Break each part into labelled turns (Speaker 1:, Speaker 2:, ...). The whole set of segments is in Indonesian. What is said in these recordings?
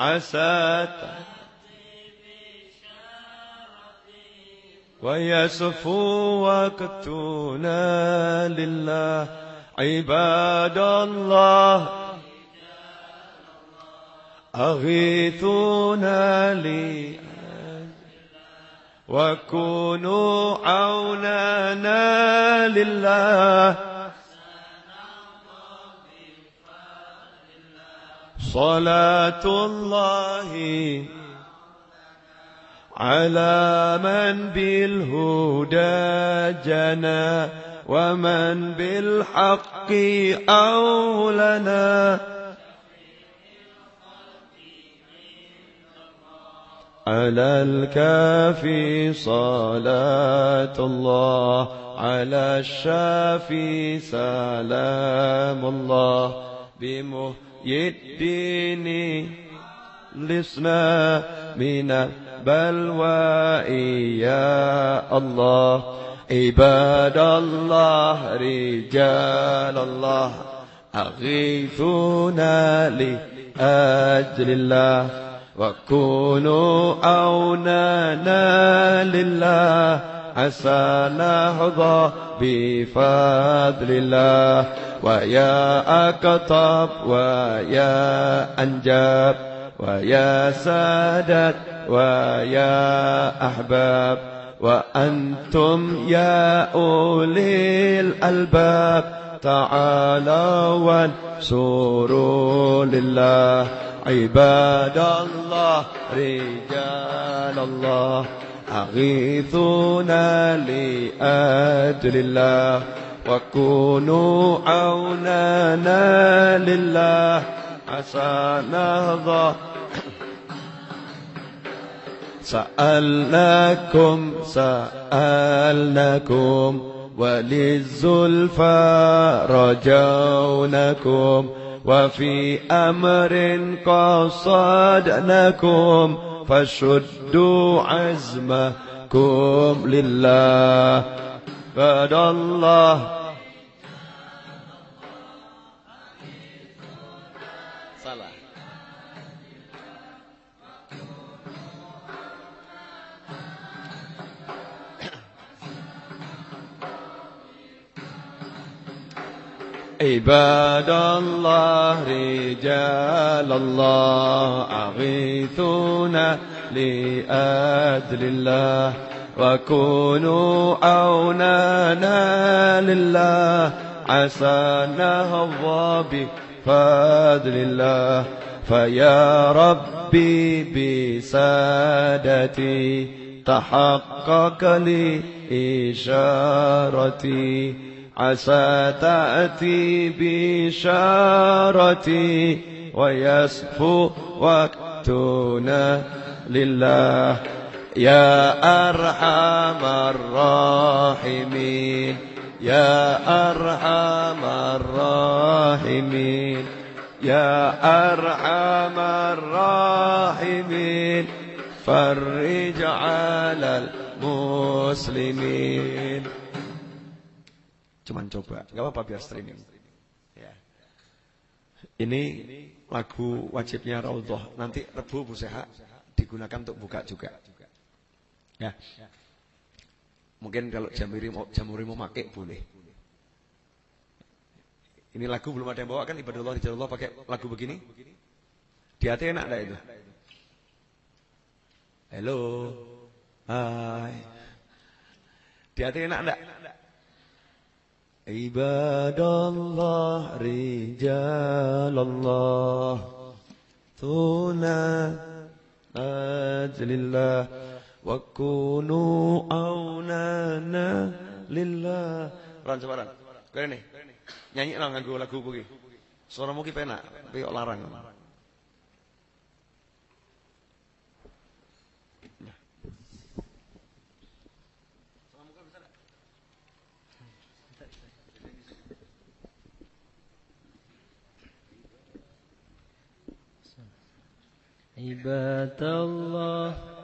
Speaker 1: عسى ويسفو وقتنا لله. عباد الله أغيثونا لي وكونوا عوننا لله. صلاة الله على من بالهدى جنى ومن بالحق أولنا. على الكافي صلاة الله على الشافي سلام الله. بمحيي الدين لسنا من البلوى يا الله. عباد الله رجال الله أغيثونا لأجل الله. وكونوا أونانا لله عسى نحظى بفضل الله. ويا أكطب ويا أنجاب ويا سادات ويا أحباب وأنتم يا أولي الألباب. تعالوا وانصروا لله. عباد الله رجال الله أغيثونا لأجل الله. وكونوا عوننا لله عسى نهضى سألناكم سألناكم وللزلفى رجونكم وفي أمر قصدناكم فشدوا عزمكم لله. فد الله عباد الله رجال الله أغيثونا لأجل الله وكونوا أونانا لله عسى نهضى بفضل الله. فيا ربي بسادتي تحقق لي إشارتي. عسى تأتي بشارتي ويسفو وقتنا لله. يا أرحم الراحمين يا أرحم الراحمين يا أرحم الراحمين. فرج على المسلمين. Cuman coba, nggak apa-apa biar streaming. Ya. Ini lagu wajibnya Raudhah. Nanti Rebu Bu Seha digunakan untuk buka juga. Ya. Mungkin kalau jamuri mau jamuri mau pakai boleh. Ini lagu belum ada yang bawa kan ibadullah di Allah pakai lagu begini? Di hati enak enggak itu? Halo. Hai. Di hati enak enggak? Ibadallah rijalallah Tuna ajlillah Wa kunu aunana lillah. Ran sebarang Kau ini Nyanyi lah lagu-lagu begini. Suara mungkin penak Tapi larang
Speaker 2: عباد الله.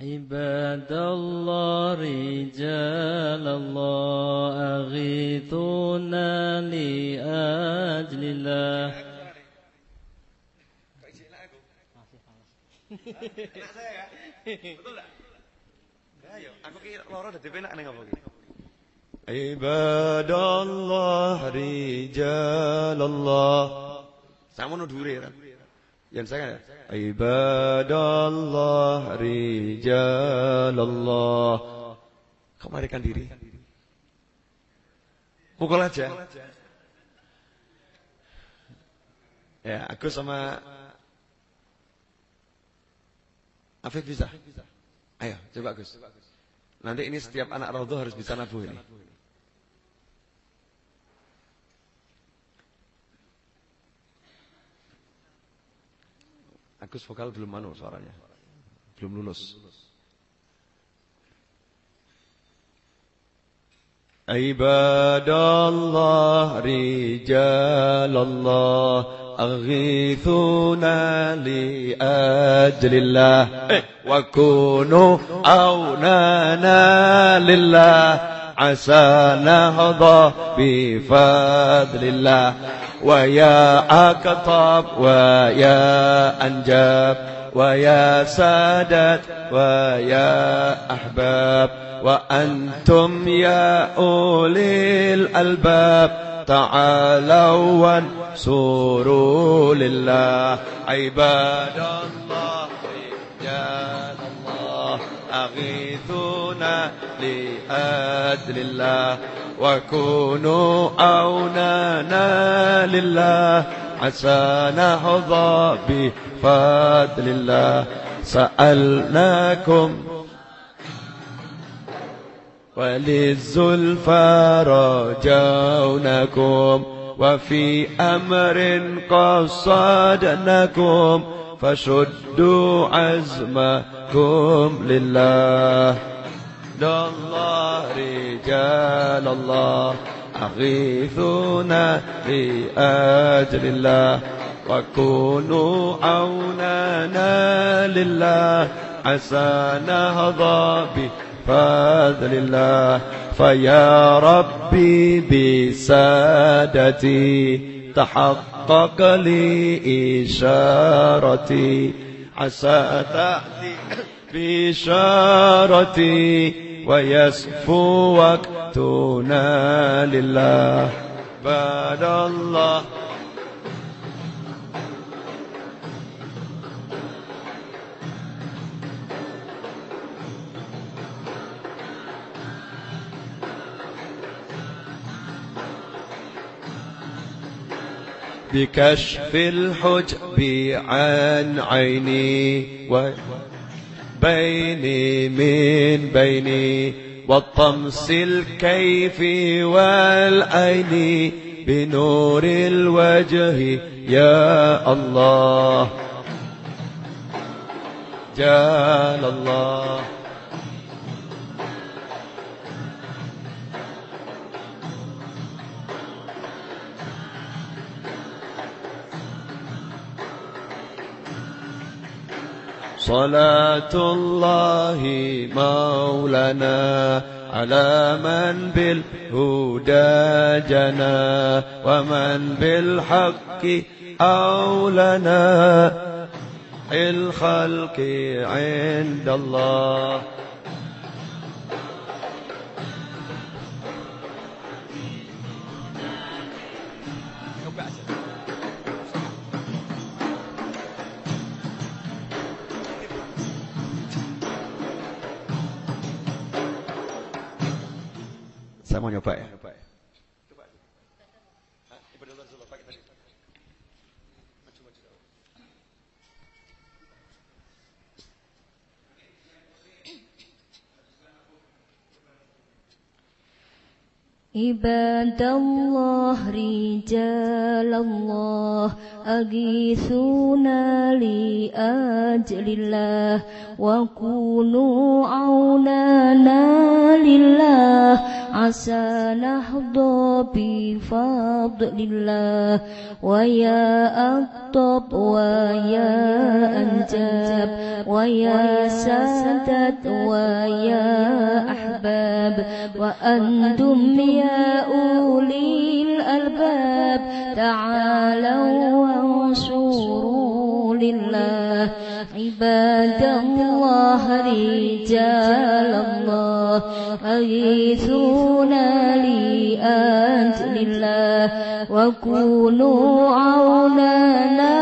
Speaker 3: عباد الله رجال الله أغيثونا لأجل الله
Speaker 1: Aku ki loro dadi penak ning apa ki? Ibadallah rijalallah. Sama dhuwure kan. yang saya Ibadallah rijalallah. Kemarikan diri. Pukul aja. Ya aku sama Afif bisa? Ayo coba Gus Nanti ini setiap anak raudhah harus bisa nabuh ini Agus vokal belum manu suaranya. Belum lulus. Ibadallah rijalallah aghithuna li ajlillah eh, wa kunu asa nahdha bi fadlillah ويا أكطب ويا أنجاب ويا سادات ويا أحباب. وأنتم يا أولي الألباب. تعالوا وانصروا لله. عباد الله الله أغيثونا لأجل الله وكونوا عوننا لله. عسى نحظى بفضل الله. سألناكم وللزلفى رجونكم وفي أمر قصدناكم فشدوا عزمكم لله. الله رجال الله أغيثونا لأجل الله. وكونوا عوننا لله عسى نهضى بفضل الله. فيا ربي بسادتي تحقق لي إشارتي. عسى تأتي بشارتي ويسفو وقتنا لله. بعد الله. بكشف الحجب عن عيني و بيني من بيني والطمس الكيف والعين بنور الوجه يا الله جال الله صلاة الله مولانا على من بالهدى جنا ومن بالحق أولنا. إلخلق عند الله. Saya mau nyoba ya.
Speaker 4: عباد الله رجال الله أغيثونا لأجل الله وكونوا عوننا لله. عسى نحظى بفضل الله. ويا أطب ويا أنجاب ويا سادة ويا أحباب. وأنتم يا أولي الألباب. تعالوا وانصروا لله. عباد الله رجال الله. أغيثونا لأجل الله وكونوا عوننا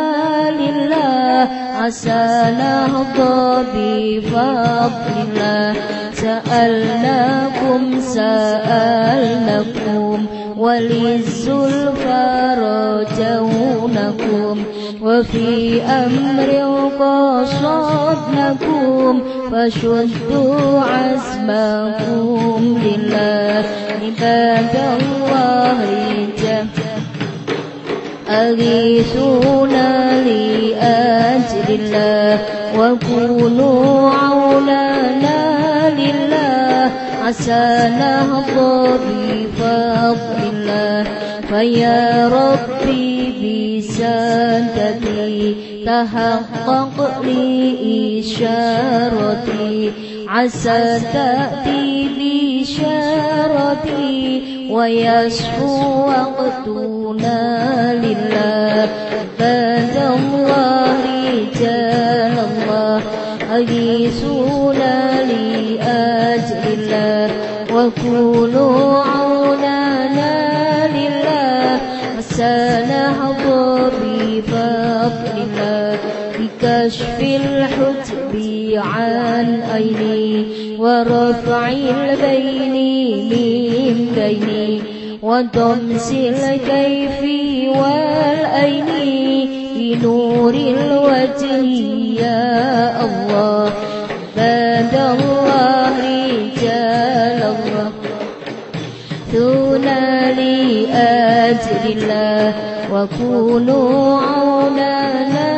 Speaker 4: لله. عسى نهضى بفضل الله. سألناكم سألناكم وللزلفى رجونكم وفي أمر قصدنكم فشدوا عزمكم لله عباد الله أغيثونا لأجل الله وكونوا عوننا لله عسى نهضى بفضل الله فيا ربي بسادتي تحقق لي إشارتي عسى تأتي بشارتي ويصفو وقتنا لله باد الله رجال الله أغيثونا الله وكونوا عوننا لله سنحظى بفضل الله بكشف الحجب عن عيني ورفع البين من بيني وطمس الكيف والأين بنور الوجه يا الله. باد الله رجال الله. ثونا لأجل الله وكونوا عوننا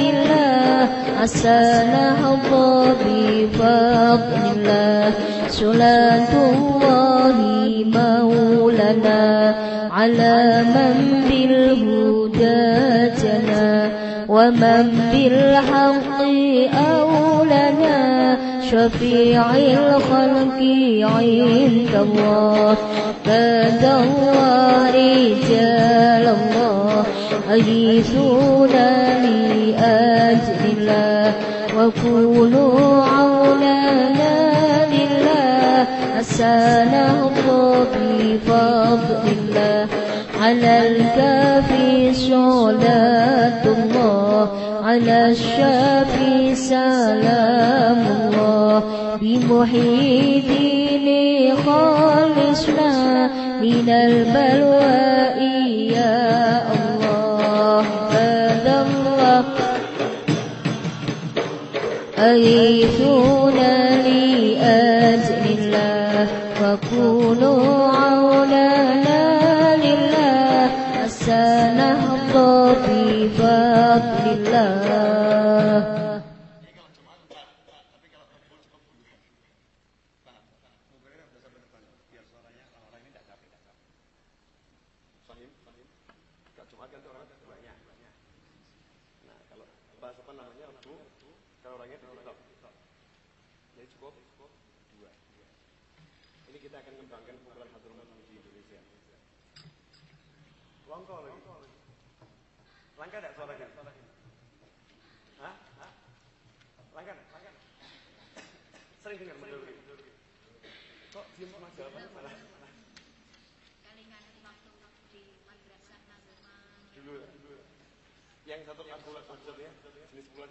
Speaker 4: لله. عسى نهضى بفضل الله. صلاة الله مولانا على من بالهدى. ومن بالحق أولنا شفيع الخلق عند الله. باد الله رجال الله أغيثونا لأجل الله وكونوا عوننا لله. بفضل الله على الكافي صلاة الله على الشافي سلام الله. بمحيي دين خالصنا من البلواء يا الله. هذا الله. أغيثونا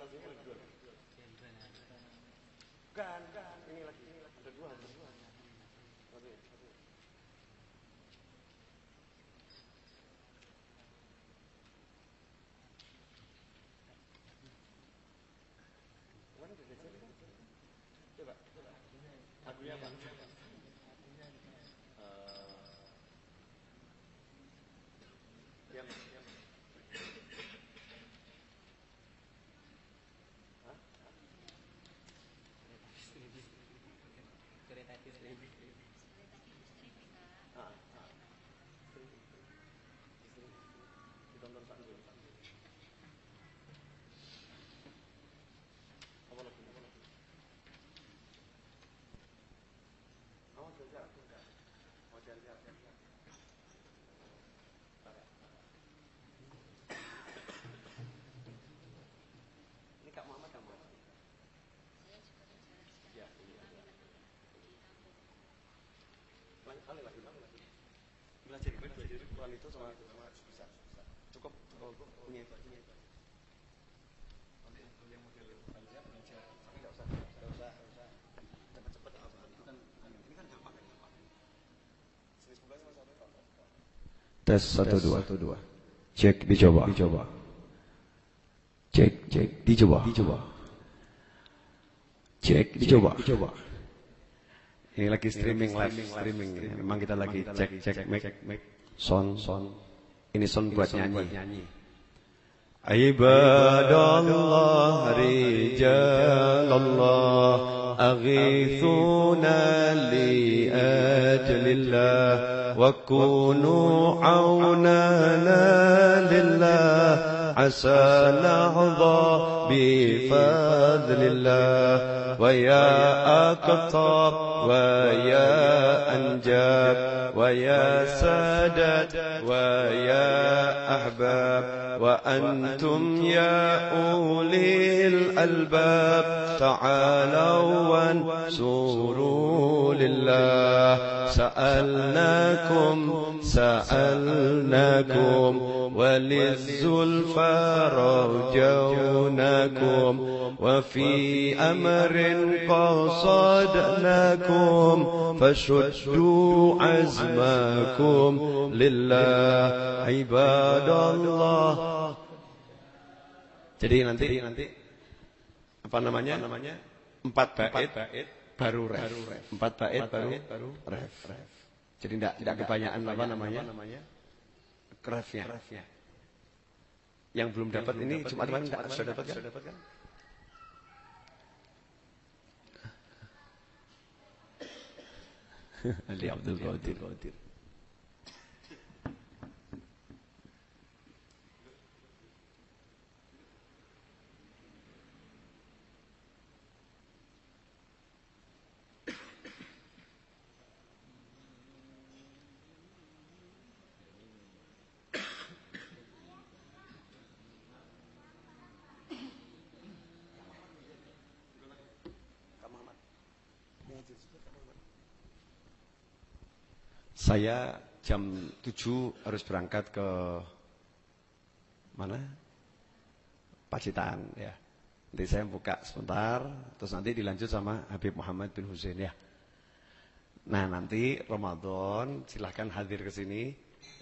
Speaker 5: aslinya ada. Ini lagi. Ada dua, ada dua. Kan? Coba, coba. Apa? Tes satu dua. Cek dicoba. Dicoba. Cek cek dicoba. Dicoba. Cek dicoba. Dicoba. Ini lagi streaming live streaming. Memang kita lagi cek cek mic sound sound. Ini sound buat nyanyi. Ibadallah rijalallah aghithuna li ajlillah وكونوا عوننا لله عسى نحظى بفضل الله. ويا أكثر ويا أنجاب ويا سادات ويا أحباب. وأنتم يا أولي الألباب. تعالوا وانصروا لله. سألناكم سألناكم وللزلفى رجوناكم وفي أمر قصدناكم فشدوا عزمكم لله عباد الله Jadi nanti nanti apa namanya? namanya? Empat bait, bait baru ref. Empat bait baru baru ref. Jadi tidak tidak kebanyakan apa namanya? namanya? Refnya. Yang belum dapat ini cuma teman sudah dapat kan? Sudah dapat kan? Ali Abdul Qadir. Saya jam 7 harus berangkat ke mana? Pacitan ya. Nanti saya buka sebentar, terus nanti dilanjut sama Habib Muhammad bin Husain ya. Nah nanti Ramadan silahkan hadir ke sini.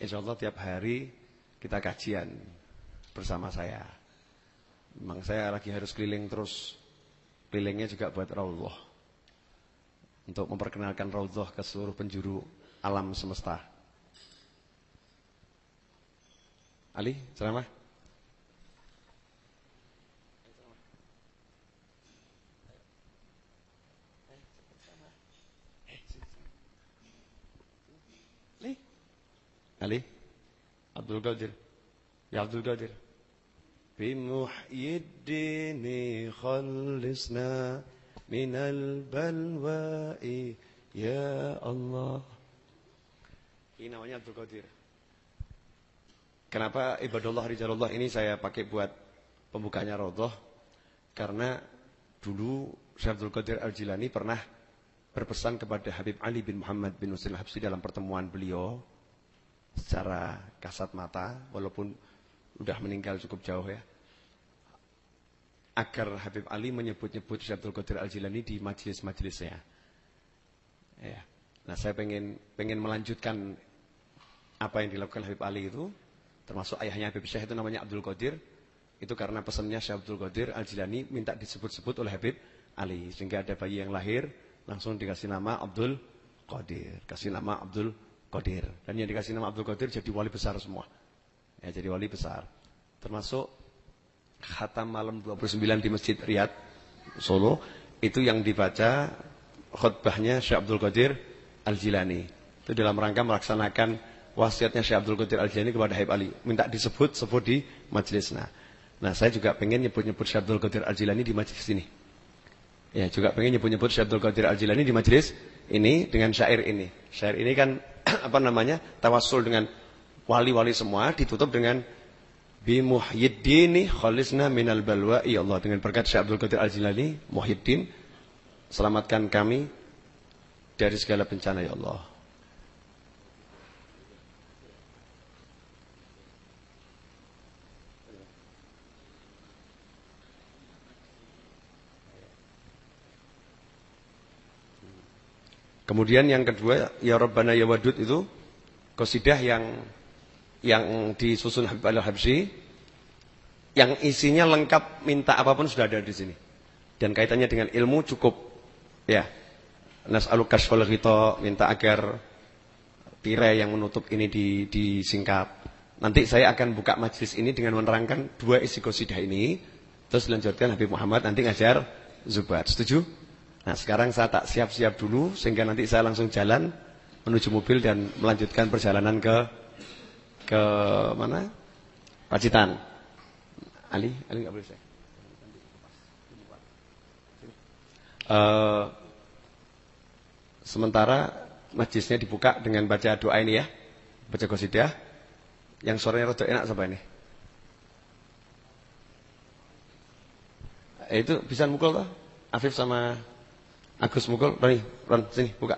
Speaker 5: Insya Allah tiap hari kita kajian bersama saya. Memang saya lagi harus keliling terus. Kelilingnya juga buat Raulullah. Untuk memperkenalkan Raulullah ke seluruh penjuru alam semesta. Ali, ceramah. Ali, Abdul Qadir, ya Abdul Qadir. بمحيي الدين خلصنا من البلواء يا الله ini namanya Abdul Qadir. Kenapa ibadullah rijalullah ini saya pakai buat pembukanya Raudhah? Karena dulu Syekh Abdul Qadir Al-Jilani pernah berpesan kepada Habib Ali bin Muhammad bin Husain Habsi dalam pertemuan beliau secara kasat mata walaupun sudah meninggal cukup jauh ya. Agar Habib Ali menyebut-nyebut Syekh Abdul Qadir Al-Jilani di majelis-majelisnya. Ya. Nah, saya pengen pengen melanjutkan apa yang dilakukan Habib Ali itu termasuk ayahnya Habib Syekh itu namanya Abdul Qadir itu karena pesannya Syekh Abdul Qadir Al-Jilani minta disebut-sebut oleh Habib Ali sehingga ada bayi yang lahir langsung dikasih nama Abdul Qadir kasih nama Abdul Qadir. Dan yang dikasih nama Abdul Qadir jadi wali besar semua. Ya jadi wali besar. Termasuk khatam malam 29 di Masjid Riyadh Solo itu yang dibaca khutbahnya Syekh Abdul Qadir Al-Jilani. Itu dalam rangka melaksanakan wasiatnya Syekh Abdul Qadir Al-Jilani kepada Habib Ali. Minta disebut, sebut di majelis. Nah, nah saya juga pengen nyebut-nyebut Syekh Abdul Qadir Al-Jilani di majelis ini. Ya, juga pengen nyebut-nyebut Syekh Abdul Qadir Al-Jilani di majelis ini dengan syair ini. Syair ini kan apa namanya? Tawassul dengan wali-wali semua ditutup dengan bi muhyiddini khalisna minal balwa ya Allah dengan berkat Syekh Abdul Qadir Al-Jilani Muhyiddin selamatkan kami dari segala bencana ya Allah. Kemudian yang kedua, ya Rabbana ya Wadud itu kosidah yang yang disusun Habib Al-Habsyi yang isinya lengkap minta apa pun sudah ada di sini. Dan kaitannya dengan ilmu cukup ya. Nas'alu kasfal ghita minta agar tirai yang menutup ini di, disingkap. Nanti saya akan buka majlis ini dengan menerangkan dua isi kosidah ini. Terus lanjutkan Habib Muhammad nanti ngajar Zubat. Setuju? Nah sekarang saya tak siap-siap dulu sehingga nanti saya langsung jalan menuju mobil dan melanjutkan perjalanan ke ke mana? Pacitan. Ali, Ali nggak boleh saya. Uh, sementara majlisnya dibuka dengan baca doa ini ya, baca qasidah. Yang suaranya rada enak siapa ini? Eh, itu bisa mukul toh? Afif sama Agus mukul, Rani, Ran, sini buka.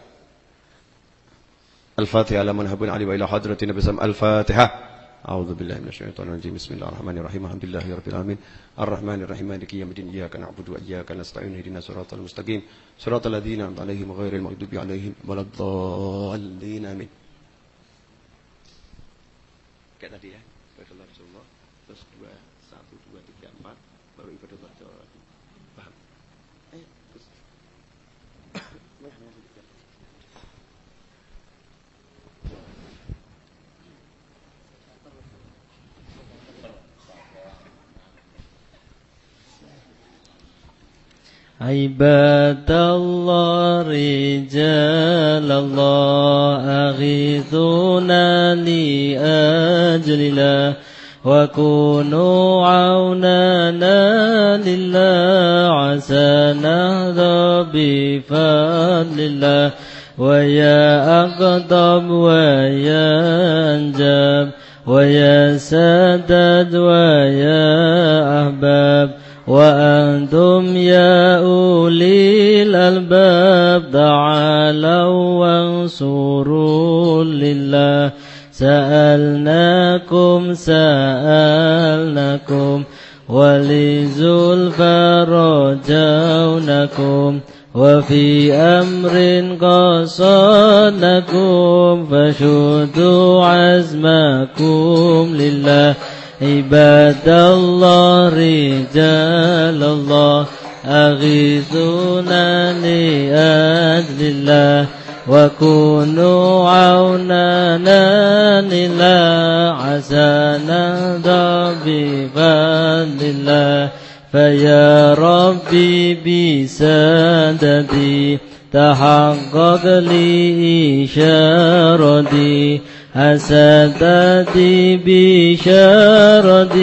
Speaker 5: Al-Fatihah ala manhabun ali wa ila hadratin Nabi Sam Al-Fatihah. أعوذ بالله من الشيطان الرجيم بسم الله الرحمن الرحيم الحمد لله رب العالمين الرحمن الرحيم مالك يوم الدين إياك نعبد وإياك نستعين اهدنا الصراط المستقيم صراط الذين أنعمت عليهم غير المغضوب عليهم ولا الضالين آمين kayak tadi ya Rasulullah. Terus dua
Speaker 3: عباد الله رجال الله أغيثونا لأجل الله وكونوا عوننا لله عسى نهضى بفضل الله. ويا أقدم ويا أنجاب ويا سدد ويا أحباب. وأنتم يا أولي الألباب تعالوا وانصروا لله. سألناكم سألناكم ولزلفى رجونكم وفي أمر قصدناكم فشدوا عزمكم لله. عباد الله رجال الله أغيثونا لأجل الله وكونوا عوننا لله عسى نهضى بفضل الله. فيا ربي بسددي تحقق لي إشارتي حسدتي بشردي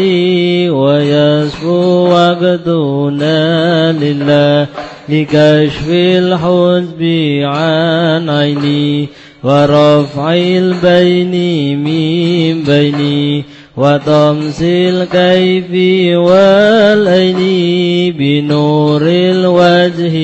Speaker 3: ويصفو وقدنا لله لكشف الحزب عن عيني ورفع البين من بيني. وطمس الكيف والعين بنور الوجه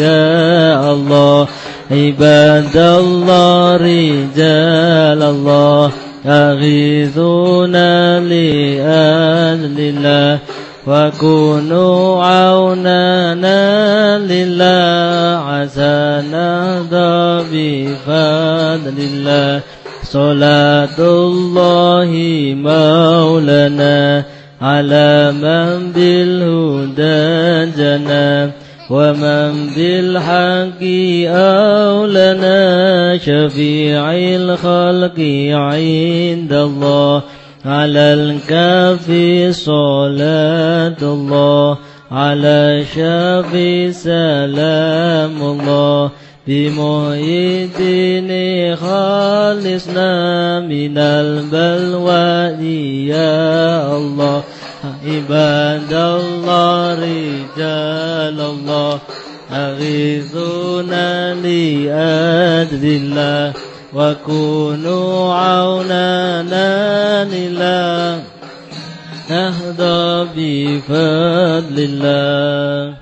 Speaker 3: يا الله عباد الله رجال الله أغيثونا لأجل الله وكونوا عوننا لله عسى نهضى بفضل الله صلاة الله مولانا على من بالهدى جنى ومن بالحق أولنا شفيع الخلق عند الله على الكافي صلاة الله على شافي سلام الله بمحيي خالصنا من البلوى يا الله. عباد الله رجال الله أغيثونا لأجل الله. وكونوا عوننا لله. نهضى بفضل الله.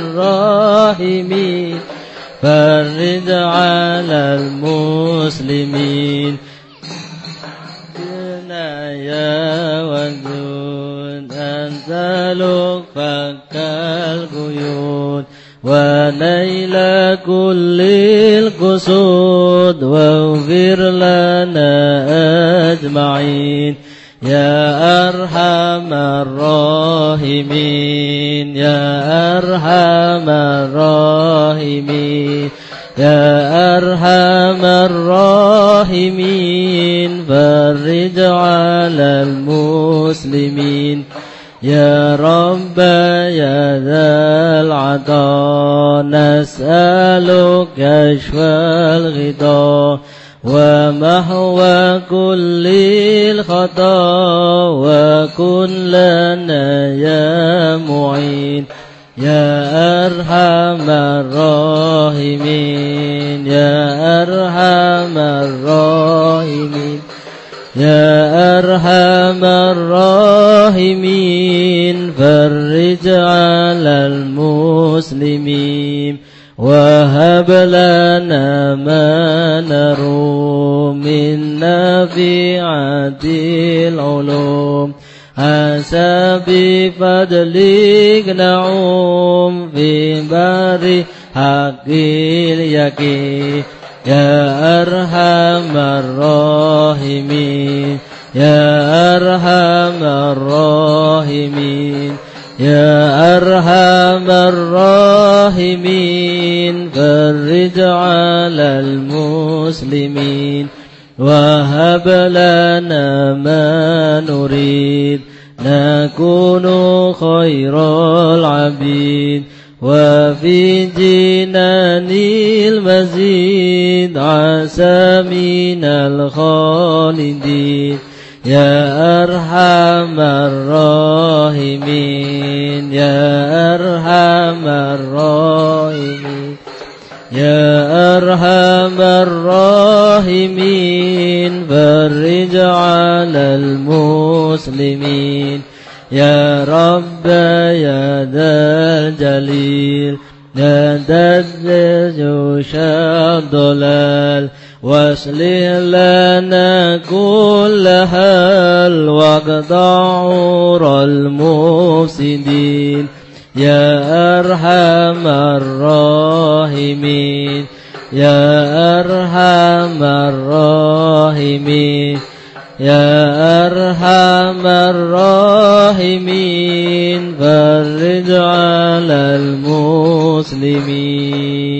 Speaker 3: الراحمين. فرد على المسلمين. يا ودود أنت فك القيود. ونيل كل القصود. واغفر لنا أجمعين. يا أرحم الراحمين يا أرحم الراحمين يا أرحم الراحمين فرج على المسلمين يا رب يا ذا العطاء نسألك كشف الغطاء ومحو كل الخطا وكن لنا يا معين يا أرحم الراحمين يا أرحم الراحمين يا أرحم الراحمين فرج على المسلمين. وهب لنا ما نروم من نافعة العلوم عسى بفضلك نعوم في بار حق اليقين يا أرحم الراحمين يا أرحم الراحمين يا أرحم الراحمين فرج على المسلمين وهب لنا ما نريد نكون خير العبيد وفي جنان المزيد عسى من الخالدين. يا أرحم الراحمين يا أرحم الراحمين يا أرحم الراحمين فرج على المسلمين يا رب يا ذا الجليل يا ذا الجوش الضلال واصلح لنا كل حال واقطع عور المفسدين يا أرحم الراحمين يا أرحم الراحمين يا أرحم الراحمين فرج على المسلمين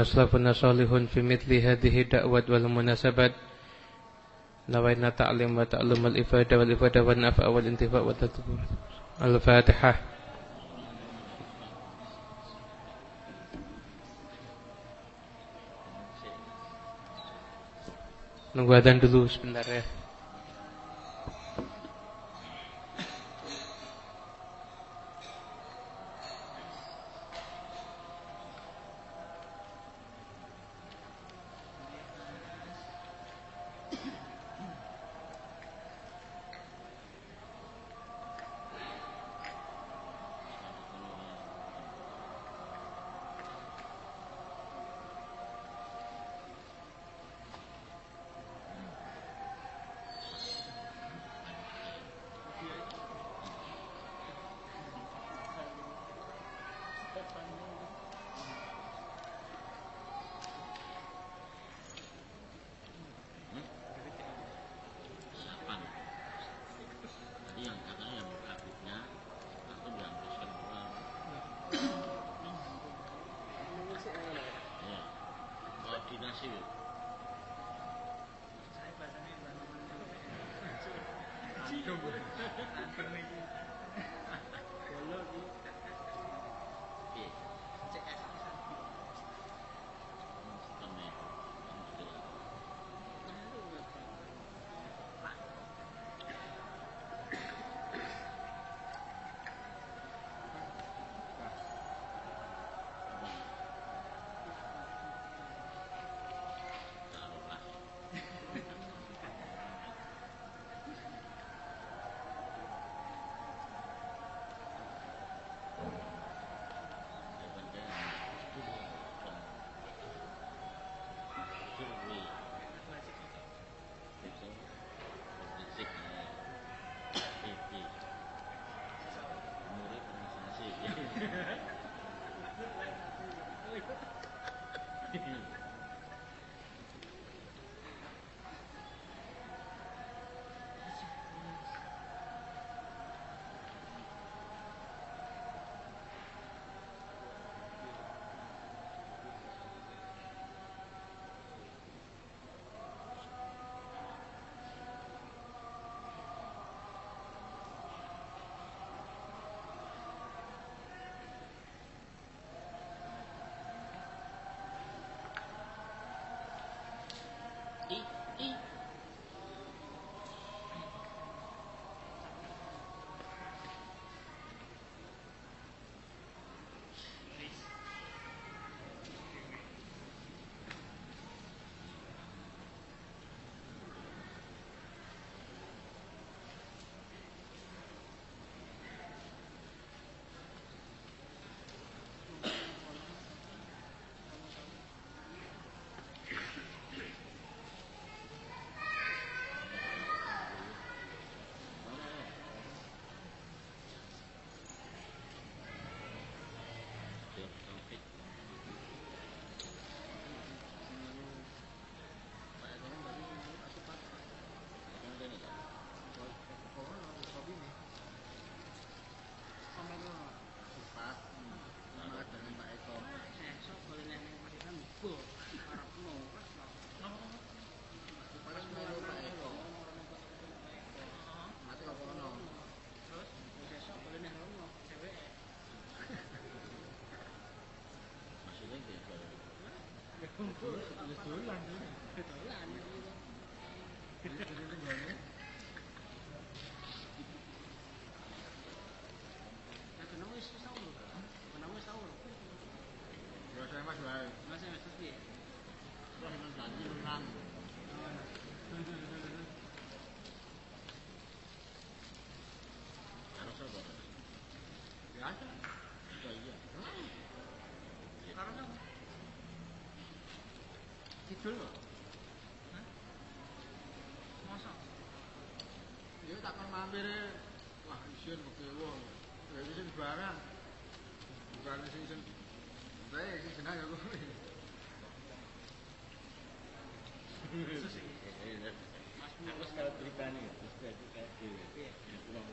Speaker 3: kana
Speaker 6: salafuna salihun fi mithli hadhihi da'wat wal munasabat. Lawaina ta'lim wa ta'lum al ifada wal ifada wan nafa wal intifa wa tadbur. Al fatihah Nunggu adzan dulu sebentar ya.
Speaker 7: Ignasi. Saya bahasanya Ignasi. Cium. Tưởng là nói xấu rồi Nó nói xấu rồi Rồi xem là xuất hiện Rồi nó dành với Lương Anh Nó sao rồi Gái
Speaker 8: Kidul kok. Masa? Ya tak kon mampir wah isin kekewo. Ya isin barang. Bukan isin isin. Entah ya isin jenang
Speaker 7: aku. Mas Mulus kalau beritanya, terus berarti kayak gitu, Ya, pulang.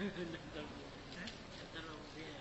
Speaker 8: Hah? Kalau dia.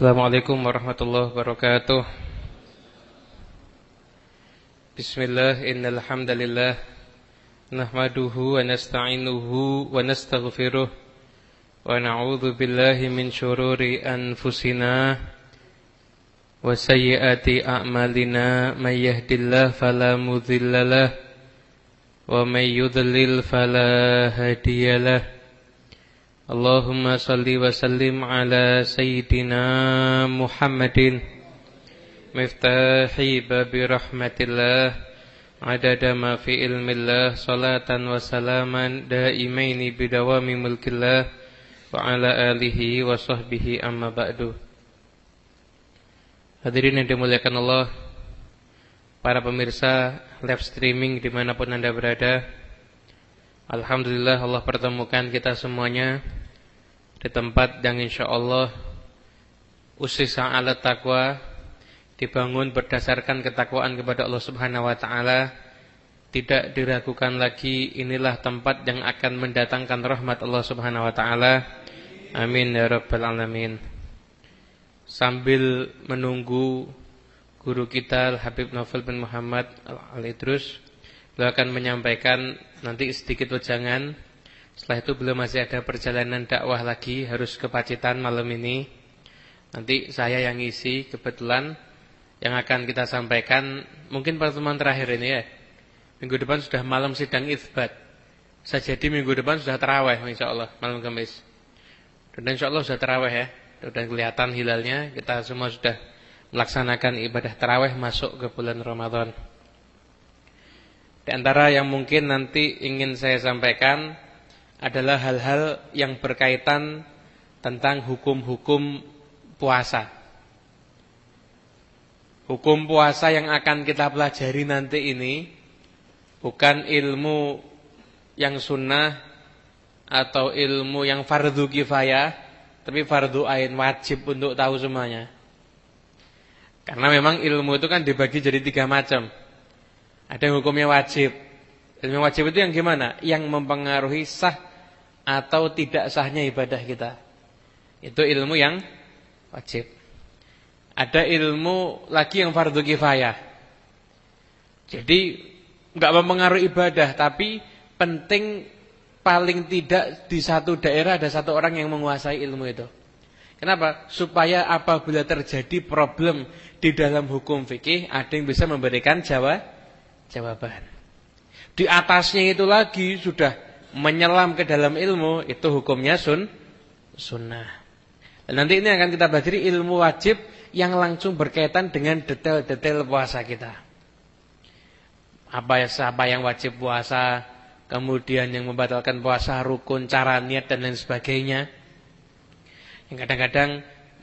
Speaker 6: Assalamualaikum warahmatullahi wabarakatuh. Bismillah innal hamdalillah nahmaduhu wa nasta'inuhu wa nastaghfiruh wa na'udzu billahi min shururi anfusina wa sayyiati a'malina. May yahdihillahu wa may yudlil اللهم صل وسلم على سيدنا محمد مفتاح باب رحمة الله عدد ما في علم الله صلاة وسلاما دائمين بدوام ملك الله وعلى آله وصحبه أما بعد Hadirin yang dimuliakan Allah Para pemirsa live streaming dimanapun anda berada Alhamdulillah Allah pertemukan kita semuanya Di tempat yang insya Allah Usisa alat taqwa Dibangun berdasarkan ketakwaan kepada Allah subhanahu wa ta'ala Tidak diragukan lagi Inilah tempat yang akan mendatangkan rahmat Allah subhanahu wa ta'ala. Amin ya rabbal alamin. Sambil menunggu guru kita Habib Novel bin Muhammad Al-Idrus beliau akan menyampaikan nanti sedikit wejangan setelah itu beliau masih ada perjalanan dakwah lagi harus ke Pacitan malam ini. Nanti saya yang isi kebetulan yang akan kita sampaikan mungkin pertemuan terakhir ini ya. Minggu depan sudah malam sidang isbat. Saya jadi minggu depan sudah terawih insya Allah malam Kamis. Dan insya Allah sudah terawih ya. Sudah kelihatan hilalnya, kita semua sudah melaksanakan ibadah tarawih masuk ke bulan Ramadan. Di antara yang mungkin nanti ingin saya sampaikan adalah hal-hal yang berkaitan tentang hukum-hukum puasa. Hukum puasa yang akan kita pelajari nanti ini bukan ilmu yang sunnah atau ilmu yang fardu kifayah tapi fardu ain wajib untuk tahu semuanya. Karena memang ilmu itu kan dibagi jadi tiga macam. Ada yang hukumnya wajib. Ilmu wajib itu yang gimana? Yang mempengaruhi sah atau tidak sahnya ibadah kita. Itu ilmu yang wajib. Ada ilmu lagi yang fardu kifayah. Jadi nggak mempengaruhi ibadah, tapi penting paling tidak di satu daerah ada satu orang yang menguasai ilmu itu. Kenapa? Supaya apabila terjadi problem di dalam hukum fikih ada yang bisa memberikan jawab jawaban. Di atasnya itu lagi sudah menyelam ke dalam ilmu itu hukumnya sun sunnah. Dan nanti ini akan kita pelajari ilmu wajib yang langsung berkaitan dengan detail-detail puasa kita. Apa apa yang wajib puasa, kemudian yang membatalkan puasa, rukun, cara niat dan lain sebagainya. Yang kadang-kadang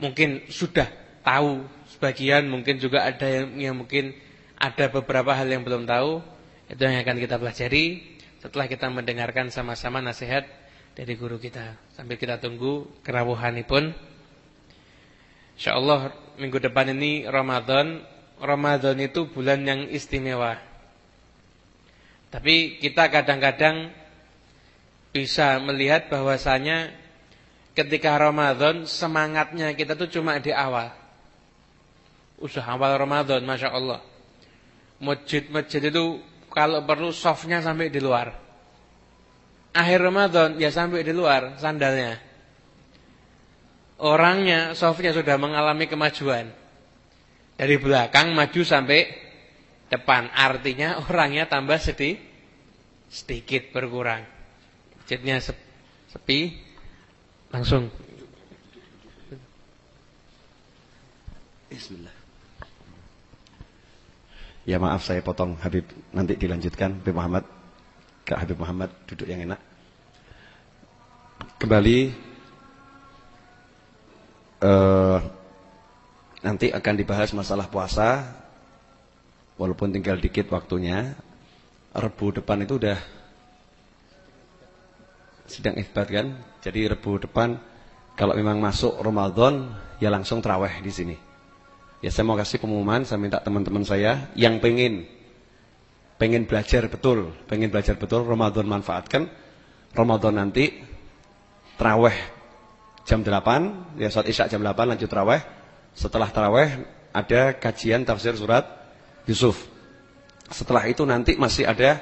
Speaker 6: mungkin sudah tahu sebagian, mungkin juga ada yang, yang mungkin ada beberapa hal yang belum tahu. Itu yang akan kita pelajari setelah kita mendengarkan sama-sama nasihat dari guru kita. Sambil kita tunggu kerawuhanipun. Insyaallah minggu depan ini Ramadan. Ramadan itu bulan yang istimewa. Tapi kita kadang-kadang bisa melihat bahwasanya ketika Ramadan semangatnya kita tuh cuma di awal. Usaha awal Ramadan, Masya Allah. Masjid-masjid itu kalau perlu softnya sampai di luar. Akhir Ramadan ya sampai di luar sandalnya. Orangnya softnya sudah mengalami kemajuan. Dari belakang maju sampai depan. Artinya orangnya tambah sedih, sedikit berkurang. Masjidnya sepi, langsung.
Speaker 5: Bismillah. Ya maaf saya potong. Habib nanti dilanjutkan. Habib Muhammad. Ke Habib Muhammad duduk yang enak. Kembali uh, nanti akan dibahas masalah puasa. Walaupun tinggal dikit waktunya. Rebu depan itu udah Sedang ikhbat kan? Jadi rebu depan Kalau memang masuk Ramadan Ya langsung terawih di sini Ya saya mau kasih pengumuman Saya minta teman-teman saya Yang pengen Pengen belajar betul Pengen belajar betul Ramadan manfaatkan Ramadan nanti Terawih jam 8 Ya saat isya jam 8 lanjut terawih Setelah terawih Ada kajian tafsir surat Yusuf. Setelah itu nanti masih ada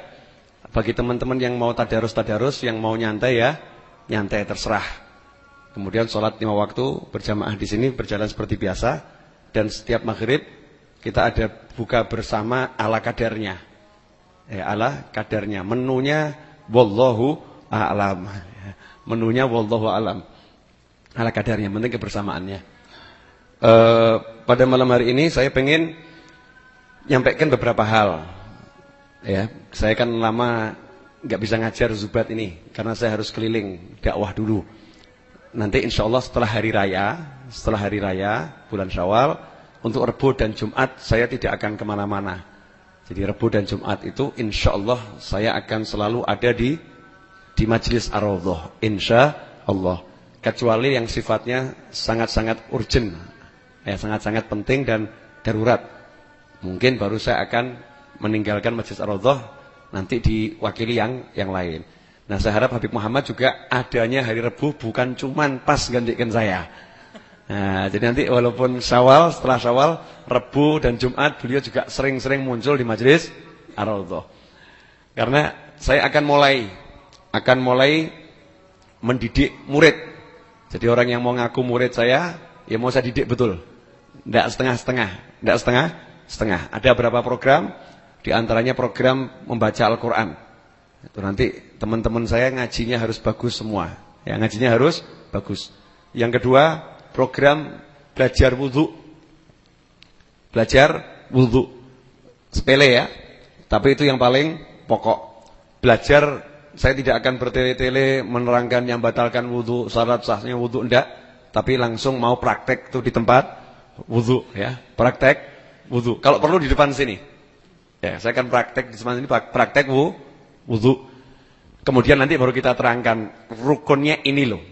Speaker 5: bagi teman-teman yang mau tadarus-tadarus, yang mau nyantai ya, nyantai terserah. Kemudian sholat lima waktu berjamaah di sini berjalan seperti biasa dan setiap maghrib kita ada buka bersama ala kadarnya. Eh, ala kadarnya. Menunya wallahu a'lam. Menunya wallahu a'lam. Ala kadarnya, penting kebersamaannya. E, pada malam hari ini saya pengen nyampaikan beberapa hal. Ya, saya kan lama nggak bisa ngajar zubat ini karena saya harus keliling dakwah dulu. Nanti insya Allah setelah hari raya, setelah hari raya bulan Syawal, untuk Rebu dan Jumat saya tidak akan ke mana-mana. Jadi Rebu dan Jumat itu insya Allah saya akan selalu ada di di majelis Ar-Raudhah. Insya Allah. Kecuali yang sifatnya sangat-sangat urgent, ya sangat-sangat penting dan darurat. Mungkin baru saya akan meninggalkan majelis Ar-Raudhah nanti diwakili yang yang lain. Nah saya harap Habib Muhammad juga adanya hari Rebu bukan cuman pas gantikan saya. Nah, jadi nanti walaupun Syawal, setelah Syawal, Rebu dan Jumat beliau juga sering-sering muncul di majelis Ar-Raudhah. Karena saya akan mulai akan mulai mendidik murid. Jadi orang yang mau ngaku murid saya, ya mau saya didik betul. Tidak setengah-setengah, tidak setengah-setengah. Ada beberapa program, di antaranya program membaca Al-Qur'an. Itu nanti teman-teman saya ngajinya harus bagus semua. Ya, ngajinya harus bagus. Yang kedua, program belajar wudhu. Belajar wudhu. Sepele ya. Tapi itu yang paling pokok. Belajar, saya tidak akan bertele-tele menerangkan yang batalkan wudhu, syarat sahnya wudhu, enggak. Tapi langsung mau praktek itu di tempat wudhu ya. Praktek wudhu. Kalau perlu di depan sini. Ya, saya akan praktek di sebelah ini praktek wudhu. Kemudian nanti baru kita terangkan rukunnya ini loh.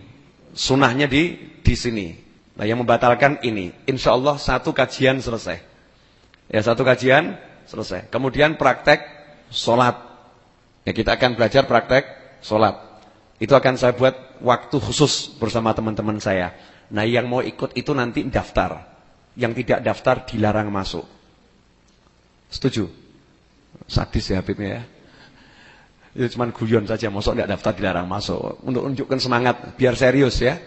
Speaker 5: Sunahnya di di sini. Nah yang membatalkan ini, insya Allah satu kajian selesai. Ya satu kajian selesai. Kemudian praktek sholat. Ya kita akan belajar praktek sholat. Itu akan saya buat waktu khusus bersama teman-teman saya. Nah yang mau ikut itu nanti daftar. Yang tidak daftar dilarang masuk. Setuju? Sadis ya Habibnya ya. Itu cuma guyon saja, masuk nggak daftar dilarang masuk. Untuk menunjukkan semangat, biar serius ya.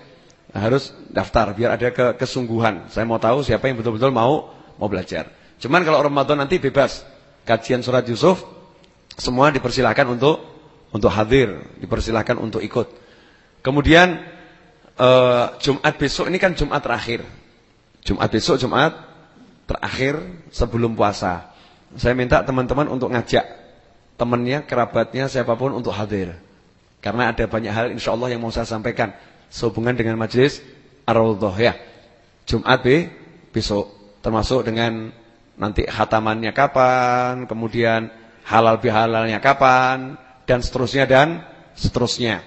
Speaker 5: Harus daftar biar ada ke kesungguhan. Saya mau tahu siapa yang betul-betul mau mau belajar. Cuman kalau Ramadan nanti bebas. Kajian surat Yusuf semua dipersilahkan untuk untuk hadir, dipersilahkan untuk ikut. Kemudian uh, Jumat besok ini kan Jumat terakhir. Jumat besok Jumat terakhir sebelum puasa. Saya minta teman-teman untuk ngajak temannya, kerabatnya, siapa pun untuk hadir. Karena ada banyak hal insya Allah yang mau saya sampaikan sehubungan dengan majelis Ar-Raudhah ya. Jumat B besok termasuk dengan nanti hatamannya kapan, kemudian halal bihalalnya kapan dan seterusnya dan seterusnya.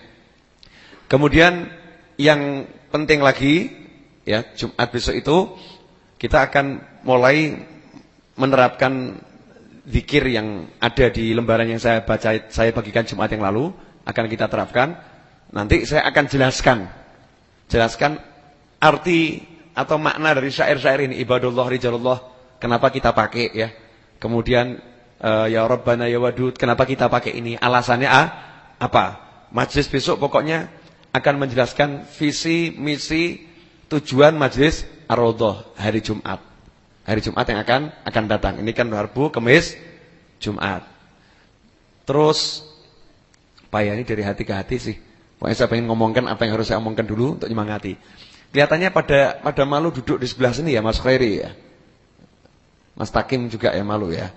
Speaker 5: Kemudian yang penting lagi ya Jumat besok itu kita akan mulai menerapkan zikir yang ada di lembaran yang saya baca saya bagikan Jumat yang lalu akan kita terapkan Nanti saya akan jelaskan. Jelaskan arti atau makna dari syair-syair ini. Ibadullah, rijalullah. Kenapa kita pakai ya. Kemudian uh, ya Rabbana ya Wadud. Kenapa kita pakai ini. Alasannya ah, apa. Majlis besok pokoknya akan menjelaskan visi, misi, tujuan majlis ar hari Jumat. Hari Jumat yang akan akan datang. Ini kan Rabu, Kamis, Jumat. Terus, Pak ya ini dari hati ke hati sih. Pokoknya saya ingin ngomongkan apa yang harus saya omongkan dulu untuk menyemangati. Kelihatannya pada pada malu duduk di sebelah sini ya Mas Khairi ya. Mas Takim juga ya malu ya.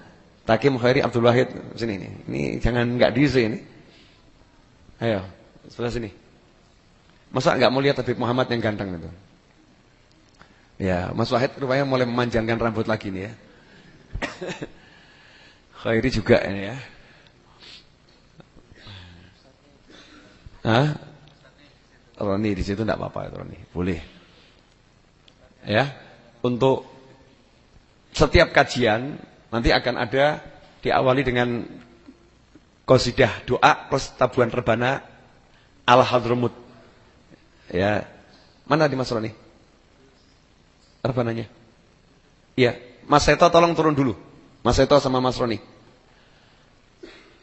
Speaker 5: Takim Khairi Abdul Wahid sini nih. Ini jangan nggak diisi ini. Ayo, sebelah sini. Masa nggak mau lihat Habib Muhammad yang ganteng itu? Ya, Mas Wahid rupanya mulai memanjangkan rambut lagi nih ya. Khairi juga ini ya. Hah? Roni di situ tidak apa-apa Roni, boleh. Ya, untuk setiap kajian nanti akan ada diawali dengan qasidah doa plus tabuhan rebana al hadrumut. Ya, mana di Mas Roni? Rebananya? Iya, Mas Seto tolong turun dulu. Mas Seto sama Mas Roni.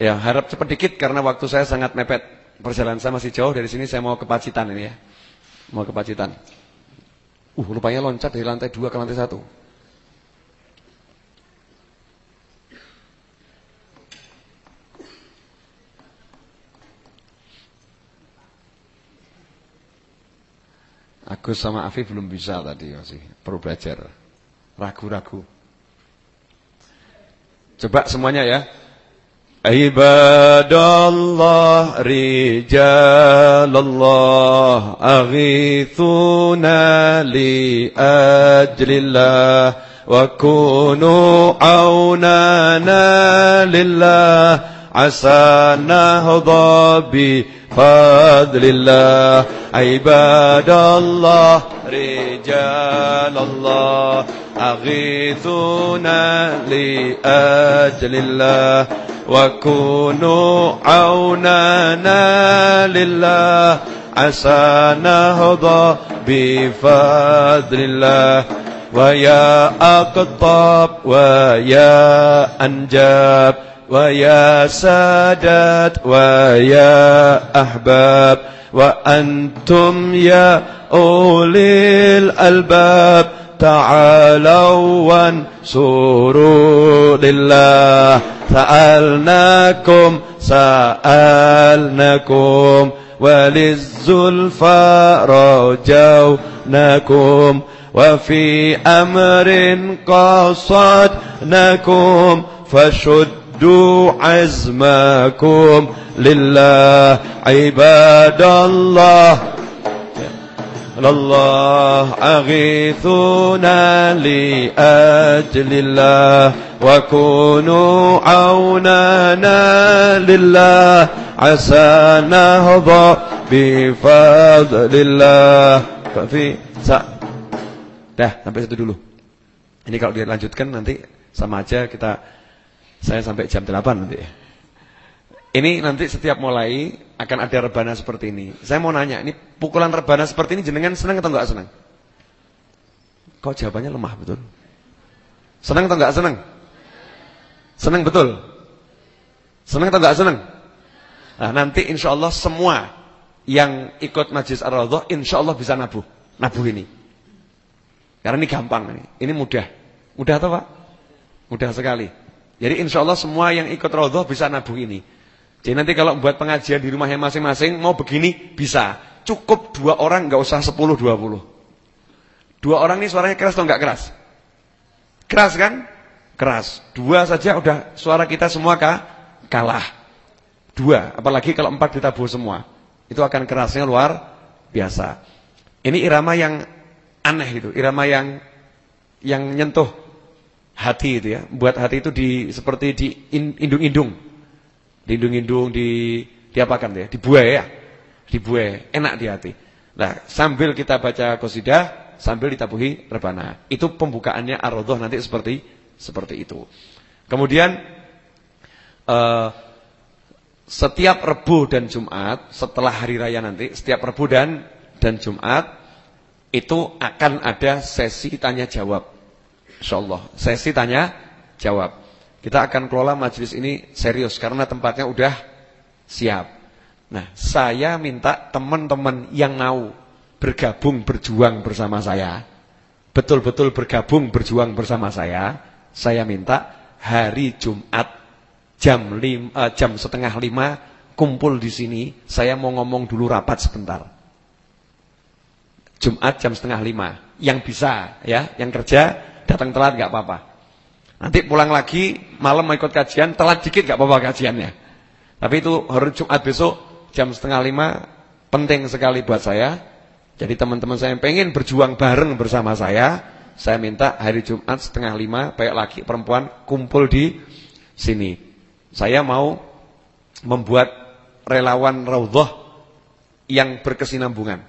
Speaker 5: Ya, harap cepat dikit karena waktu saya sangat mepet perjalanan saya masih jauh dari sini saya mau ke Pacitan ini ya. Mau ke Pacitan. Uh, rupanya loncat dari lantai dua ke lantai satu. Agus sama Afif belum bisa tadi masih perlu belajar. Ragu-ragu. Coba semuanya ya. عباد الله رجال الله أغيثونا لأجل الله وكونوا عوننا لله عسى نهضى بفضل الله. عباد الله رجال الله أغيثونا لأجل الله. وكونوا عوننا لله. عسى نهضى بفضل الله. ويا أقطاب ويا أنجاب. ويا سادات ويا أحباب. وأنتم يا أولي الألباب. تعالوا وانصروا لله. سألناكم سألناكم وللزلفى رجوناكم وفي أمر قصدناكم فشدوا عزمكم لله. عباد الله الله أغيثونا لأجل الله وكونوا عوننا لله عسى نهضى بفضل الله ففي Dah, sampai situ dulu. Ini kalau dilanjutkan nanti sama aja kita saya sampai jam 8 nanti. ini nanti setiap mulai akan ada rebana seperti ini. Saya mau nanya, ini pukulan rebana seperti ini jenengan senang atau enggak senang? Kok jawabannya lemah betul? Senang atau enggak senang? Senang betul? Senang atau enggak senang? Nah, nanti insya Allah semua yang ikut majlis ar-raudhah insya Allah bisa nabuh. Nabuh ini. Karena ini gampang ini. Ini mudah. Mudah atau Pak? Mudah sekali. Jadi insya Allah semua yang ikut Raudhah bisa nabuh ini. Jadi nanti kalau buat pengajian di rumahnya masing-masing mau begini bisa. Cukup dua orang nggak usah sepuluh dua puluh. Dua orang ini suaranya keras atau nggak keras? Keras kan? Keras. Dua saja udah suara kita semua kah? kalah. Dua, apalagi kalau empat ditabuh semua. Itu akan kerasnya luar biasa. Ini irama yang aneh itu, irama yang yang nyentuh hati itu ya. Buat hati itu di seperti di indung-indung. Di indung-indung di diapakan ya? Dibuai ya. Dibuai, enak di hati. Nah, sambil kita baca qasidah, sambil ditabuhi rebana. Itu pembukaannya ar nanti seperti seperti itu. Kemudian uh, setiap Rebu dan Jumat setelah hari raya nanti, setiap Rebu dan dan Jumat itu akan ada sesi tanya jawab. Insyaallah, sesi tanya jawab. Kita akan kelola majelis ini serius karena tempatnya udah siap. Nah, saya minta teman-teman yang mau bergabung berjuang bersama saya, betul-betul bergabung berjuang bersama saya, saya minta hari Jumat jam lim, uh, jam setengah lima kumpul di sini. Saya mau ngomong dulu rapat sebentar. Jumat jam setengah lima. Yang bisa ya, yang kerja datang telat nggak apa-apa. Nanti pulang lagi malam mau ikut kajian, telat dikit nggak apa-apa kajiannya. Tapi itu hari Jumat besok jam setengah lima penting sekali buat saya. Jadi teman-teman saya yang pengen berjuang bareng bersama saya, saya minta hari Jumat setengah lima, baik laki perempuan kumpul di sini. Saya mau membuat relawan raudhah yang berkesinambungan.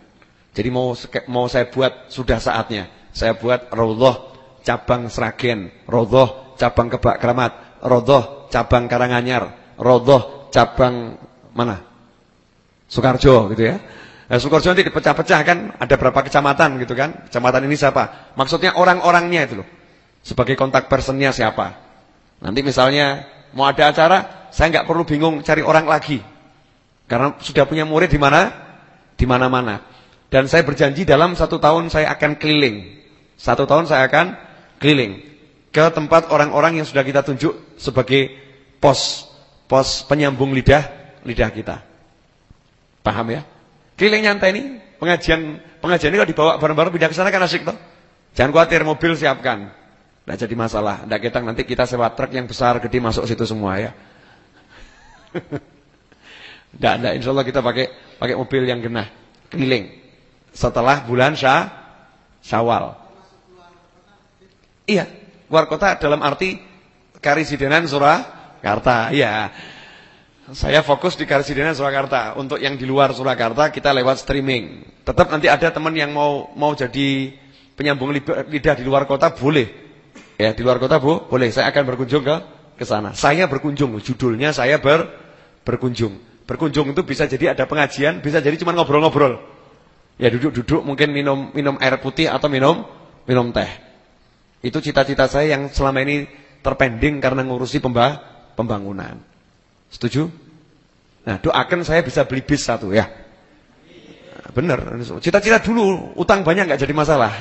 Speaker 5: Jadi mau mau saya buat sudah saatnya. Saya buat Raudhah cabang Sragen, Raudhah cabang Kebak Keramat, Raudhah cabang Karanganyar, Raudhah cabang mana? Sukarjo gitu ya. Nah, Sukarjo nanti dipecah-pecah kan ada berapa kecamatan gitu kan? Kecamatan ini siapa? Maksudnya orang-orangnya itu loh. Sebagai kontak personnya siapa? Nanti misalnya mau ada acara, saya nggak perlu bingung cari orang lagi. Karena sudah punya murid di mana? Di mana-mana. Dan saya berjanji dalam satu tahun saya akan keliling. Satu tahun saya akan keliling ke tempat orang-orang yang sudah kita tunjuk sebagai pos pos penyambung lidah lidah kita. Paham ya? Keliling nyantai ini pengajian pengajian ini kalau dibawa bareng-bareng pindah ke sana kan asik toh. Jangan khawatir mobil siapkan. Tidak jadi masalah. Tidak kita nanti kita sewa truk yang besar gede masuk situ semua ya. Tidak, tidak. Insya Allah kita pakai pakai mobil yang genah keliling setelah bulan Syah, Syawal. Iya, Luar kota dalam arti Karisidenan Surakarta. Ya. Saya fokus di Karisidenan Surakarta. Untuk yang di luar Surakarta kita lewat streaming. Tetap nanti ada teman yang mau mau jadi penyambung lidah di luar kota boleh. Ya, di luar kota Bu, boleh. Saya akan berkunjung ke ke sana. Saya berkunjung, judulnya saya ber berkunjung. Berkunjung itu bisa jadi ada pengajian, bisa jadi cuma ngobrol-ngobrol. Ya duduk-duduk mungkin minum minum air putih atau minum minum teh. Itu cita-cita saya yang selama ini terpending karena ngurusi pemba pembangunan. Setuju? Nah, doakan saya bisa beli bis satu ya. Nah, bener, cita-cita dulu, utang banyak nggak jadi masalah.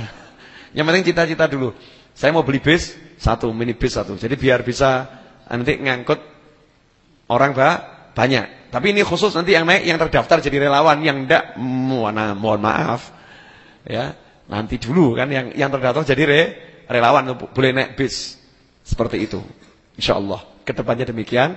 Speaker 5: Yang penting cita-cita dulu. Saya mau beli bis satu, mini bis satu. Jadi biar bisa nanti ngangkut orang bah, banyak. Tapi ini khusus nanti yang naik yang terdaftar jadi relawan, yang enggak mohon, mohon maaf. Ya, nanti dulu kan yang yang terdaftar jadi re, relawan boleh naik bis. Seperti itu. Insyaallah. Ke depannya demikian.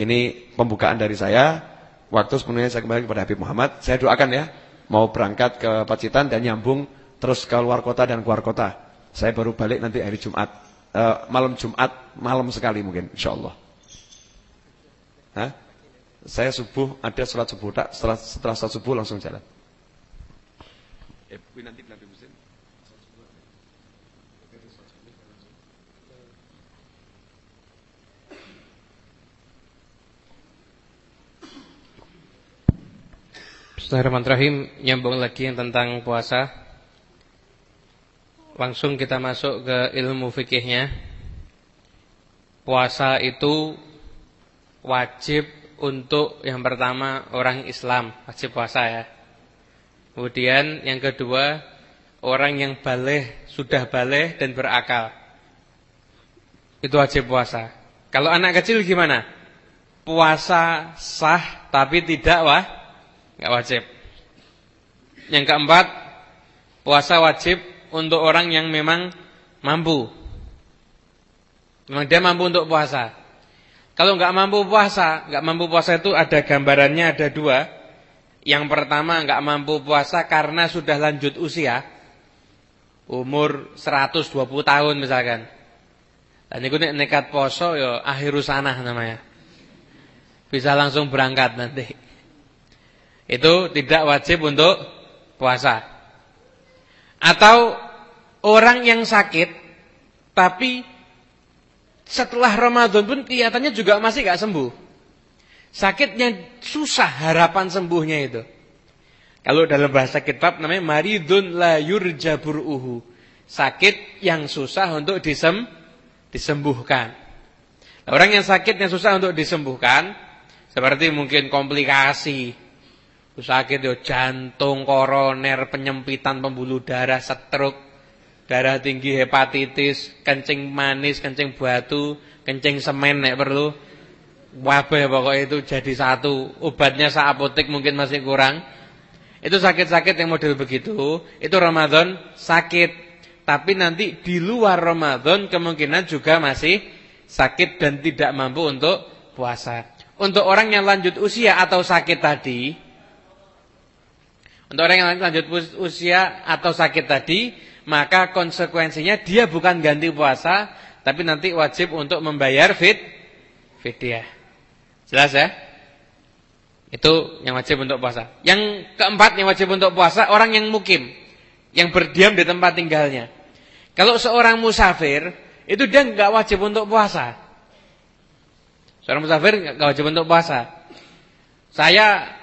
Speaker 5: Ini pembukaan dari saya. Waktu sepenuhnya saya kembali kepada Habib Muhammad. Saya doakan ya, mau berangkat ke Pacitan dan nyambung terus ke luar kota dan keluar kota. Saya baru balik nanti hari Jumat. Uh, malam Jumat, malam sekali mungkin insyaallah. Hah? Saya subuh ada sholat subuh tak setelah setelah subuh langsung jalan. Eh, nanti
Speaker 6: Bismillahirrahmanirrahim. Nyambung lagi tentang puasa. Langsung kita masuk ke ilmu fikihnya. Puasa itu Wajib untuk yang pertama orang Islam. Wajib puasa ya. Kemudian yang kedua Orang yang balik Sudah balik dan berakal. Itu wajib puasa. Kalau anak kecil gimana? Puasa sah tapi tidak wah Enggak wajib. Yang keempat, puasa wajib untuk orang yang memang mampu. Memang dia mampu untuk puasa. Kalau enggak mampu puasa, enggak mampu puasa itu ada gambarannya ada dua. Yang pertama enggak mampu puasa karena sudah lanjut usia. Umur 120 tahun misalkan. Dan itu nekat poso ya akhir sanah namanya. Bisa langsung berangkat nanti. Itu tidak wajib untuk puasa. Atau orang yang sakit tapi setelah Ramadan pun kelihatannya juga masih gak sembuh. Sakitnya susah harapan sembuhnya itu. Kalau dalam bahasa kitab namanya maridun la yurjabur uhu. Sakit yang susah untuk disem, disembuhkan. Orang yang sakit yang susah untuk disembuhkan seperti mungkin komplikasi Sakit yo jantung, koroner, penyempitan pembuluh darah, stroke, darah tinggi, hepatitis, kencing manis, kencing batu, kencing semen nek perlu. Wabah pokoknya itu jadi satu. Obatnya sa apotek mungkin masih kurang. Itu sakit-sakit yang model begitu, itu Ramadan sakit. Tapi nanti di luar Ramadan kemungkinan juga masih sakit dan tidak mampu untuk puasa. Untuk orang yang lanjut usia atau sakit tadi, untuk orang yang lanjut usia atau sakit tadi, maka konsekuensinya dia bukan ganti puasa, tapi nanti wajib untuk membayar fit fidyah. Jelas ya? Itu yang wajib untuk puasa. Yang keempat yang wajib untuk puasa orang yang mukim, yang berdiam di tempat tinggalnya. Kalau seorang musafir, itu dia nggak wajib untuk puasa. Seorang musafir nggak wajib untuk puasa. Saya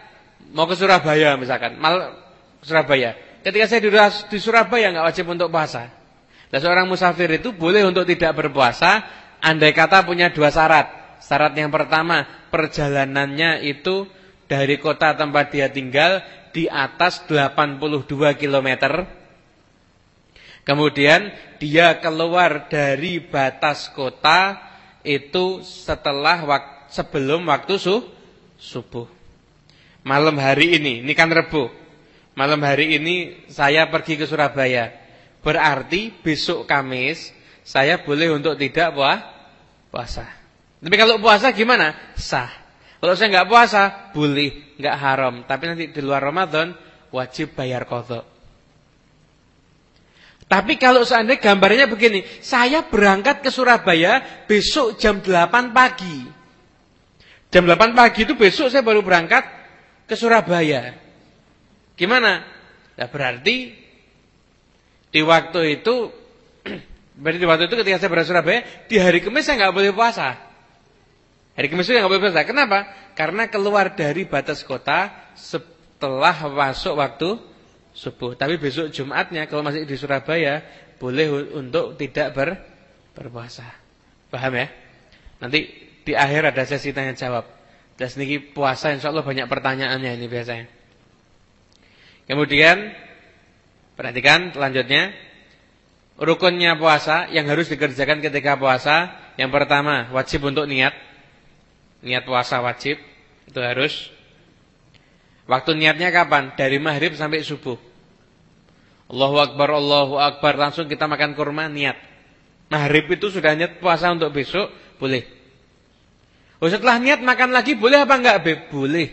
Speaker 6: mau ke Surabaya misalkan, mal Surabaya. Ketika saya di Surabaya nggak wajib untuk puasa. Dan seorang musafir itu boleh untuk tidak berpuasa andai kata punya dua syarat. Syarat yang pertama, perjalanannya itu dari kota tempat dia tinggal di atas 82 km. Kemudian dia keluar dari batas kota itu setelah sebelum waktu su subuh. Malam hari ini, ini kan Rebu. Malam hari ini saya pergi ke Surabaya. Berarti besok Kamis saya boleh untuk tidak puah, puasa. Tapi kalau puasa gimana? Sah. Kalau saya nggak puasa, boleh, nggak haram. Tapi nanti di luar Ramadan wajib bayar kodok. Tapi kalau seandainya gambarnya begini, saya berangkat ke Surabaya besok jam 8 pagi. Jam 8 pagi itu besok saya baru berangkat ke Surabaya. Gimana? Nah, berarti di waktu itu berarti di waktu itu ketika saya ke Surabaya, di hari Kamis saya nggak boleh puasa. Hari Kamis itu nggak boleh puasa. Kenapa? Karena keluar dari batas kota setelah masuk waktu subuh. Tapi besok Jumatnya kalau masih di Surabaya boleh untuk tidak ber, berpuasa. Paham ya? Nanti di akhir ada sesi tanya jawab. Dan niki puasa insya Allah banyak pertanyaannya ini biasanya. Kemudian perhatikan selanjutnya rukunnya puasa yang harus dikerjakan ketika puasa. Yang pertama wajib untuk niat. Niat puasa wajib itu harus. Waktu niatnya kapan? Dari maghrib sampai subuh. Allahu Akbar, Allahu Akbar. Langsung kita makan kurma, niat. Maghrib itu sudah niat puasa untuk besok, boleh. Oh, setelah niat makan lagi, boleh apa enggak, Beb? Boleh.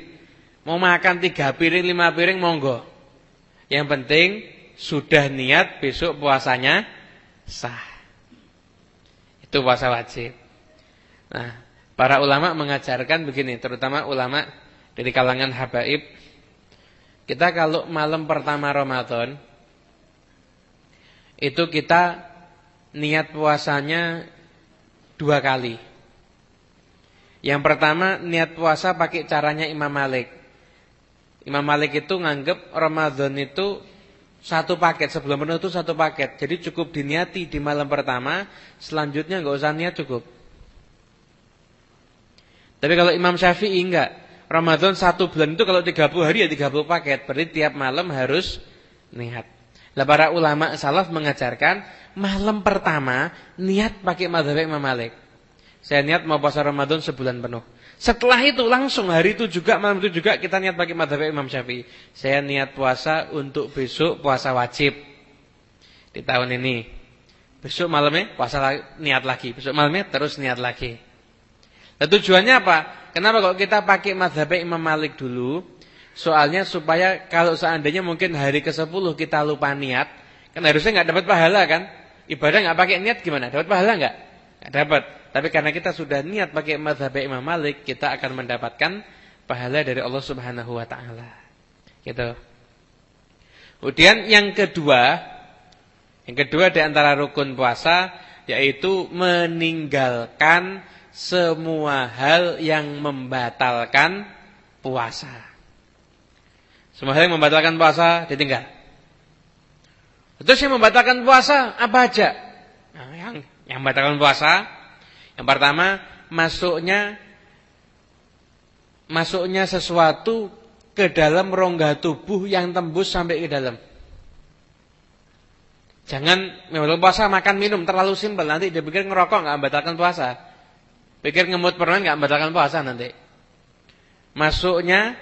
Speaker 6: Mau makan tiga piring, lima piring, monggo. Yang penting, sudah niat besok puasanya sah. Itu puasa wajib. Nah, para ulama mengajarkan begini, terutama ulama dari kalangan habaib. Kita kalau malam pertama Ramadan, itu kita niat puasanya dua kali. Yang pertama niat puasa pakai caranya Imam Malik. Imam Malik itu nganggep Ramadan itu satu paket sebelum penuh itu satu paket. Jadi cukup diniati di malam pertama, selanjutnya nggak usah niat cukup. Tapi kalau Imam Syafi'i enggak. Ramadan satu bulan itu kalau 30 hari ya 30 paket. Berarti tiap malam harus niat. Lah para ulama salaf mengajarkan malam pertama niat pakai mazhab Imam Malik. Saya niat mau puasa Ramadan sebulan penuh. Setelah itu langsung hari itu juga malam itu juga kita niat pakai mazhab Imam Syafi'i. Saya niat puasa untuk besok puasa wajib di tahun ini. Besok malamnya puasa niat lagi, besok malamnya terus niat lagi. Nah, tujuannya apa? Kenapa kalau kita pakai mazhab Imam Malik dulu? Soalnya supaya kalau seandainya mungkin hari ke-10 kita lupa niat, kan harusnya nggak dapat pahala kan? Ibadah nggak pakai niat gimana? Dapat pahala nggak? Nggak dapat. Tapi karena kita sudah niat pakai mazhab Imam Malik, kita akan mendapatkan pahala dari Allah Subhanahu wa taala. Gitu. Kemudian yang kedua, yang kedua di antara rukun puasa yaitu meninggalkan semua hal yang membatalkan puasa. Semua hal yang membatalkan puasa ditinggal. Terus yang membatalkan puasa apa aja? Nah, yang yang membatalkan puasa yang pertama masuknya masuknya sesuatu ke dalam rongga tubuh yang tembus sampai ke dalam. Jangan membatalkan puasa makan minum terlalu simpel nanti dia pikir ngerokok nggak membatalkan puasa. Pikir ngemut permen nggak membatalkan puasa nanti. Masuknya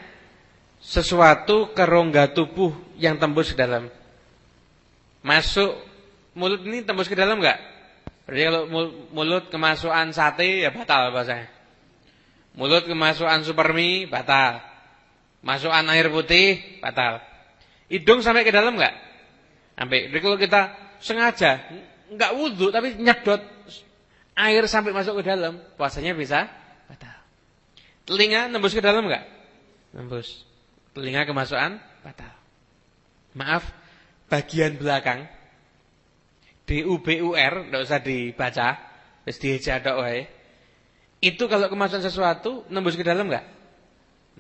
Speaker 6: sesuatu ke rongga tubuh yang tembus ke dalam. Masuk mulut ini tembus ke dalam enggak? Berarti kalau mulut kemasukan sate ya batal bahasanya. Mulut kemasukan supermi batal. Masukan air putih batal. Hidung sampai ke dalam enggak? Sampai. Jadi kalau kita sengaja enggak wudhu tapi nyedot air sampai masuk ke dalam, puasanya bisa batal. Telinga nembus ke dalam enggak? Nembus telinga kemasukan batal. Maaf, bagian belakang DUBUR enggak usah dibaca, wis dieja tok wae. Itu kalau kemasukan sesuatu nembus ke dalam enggak?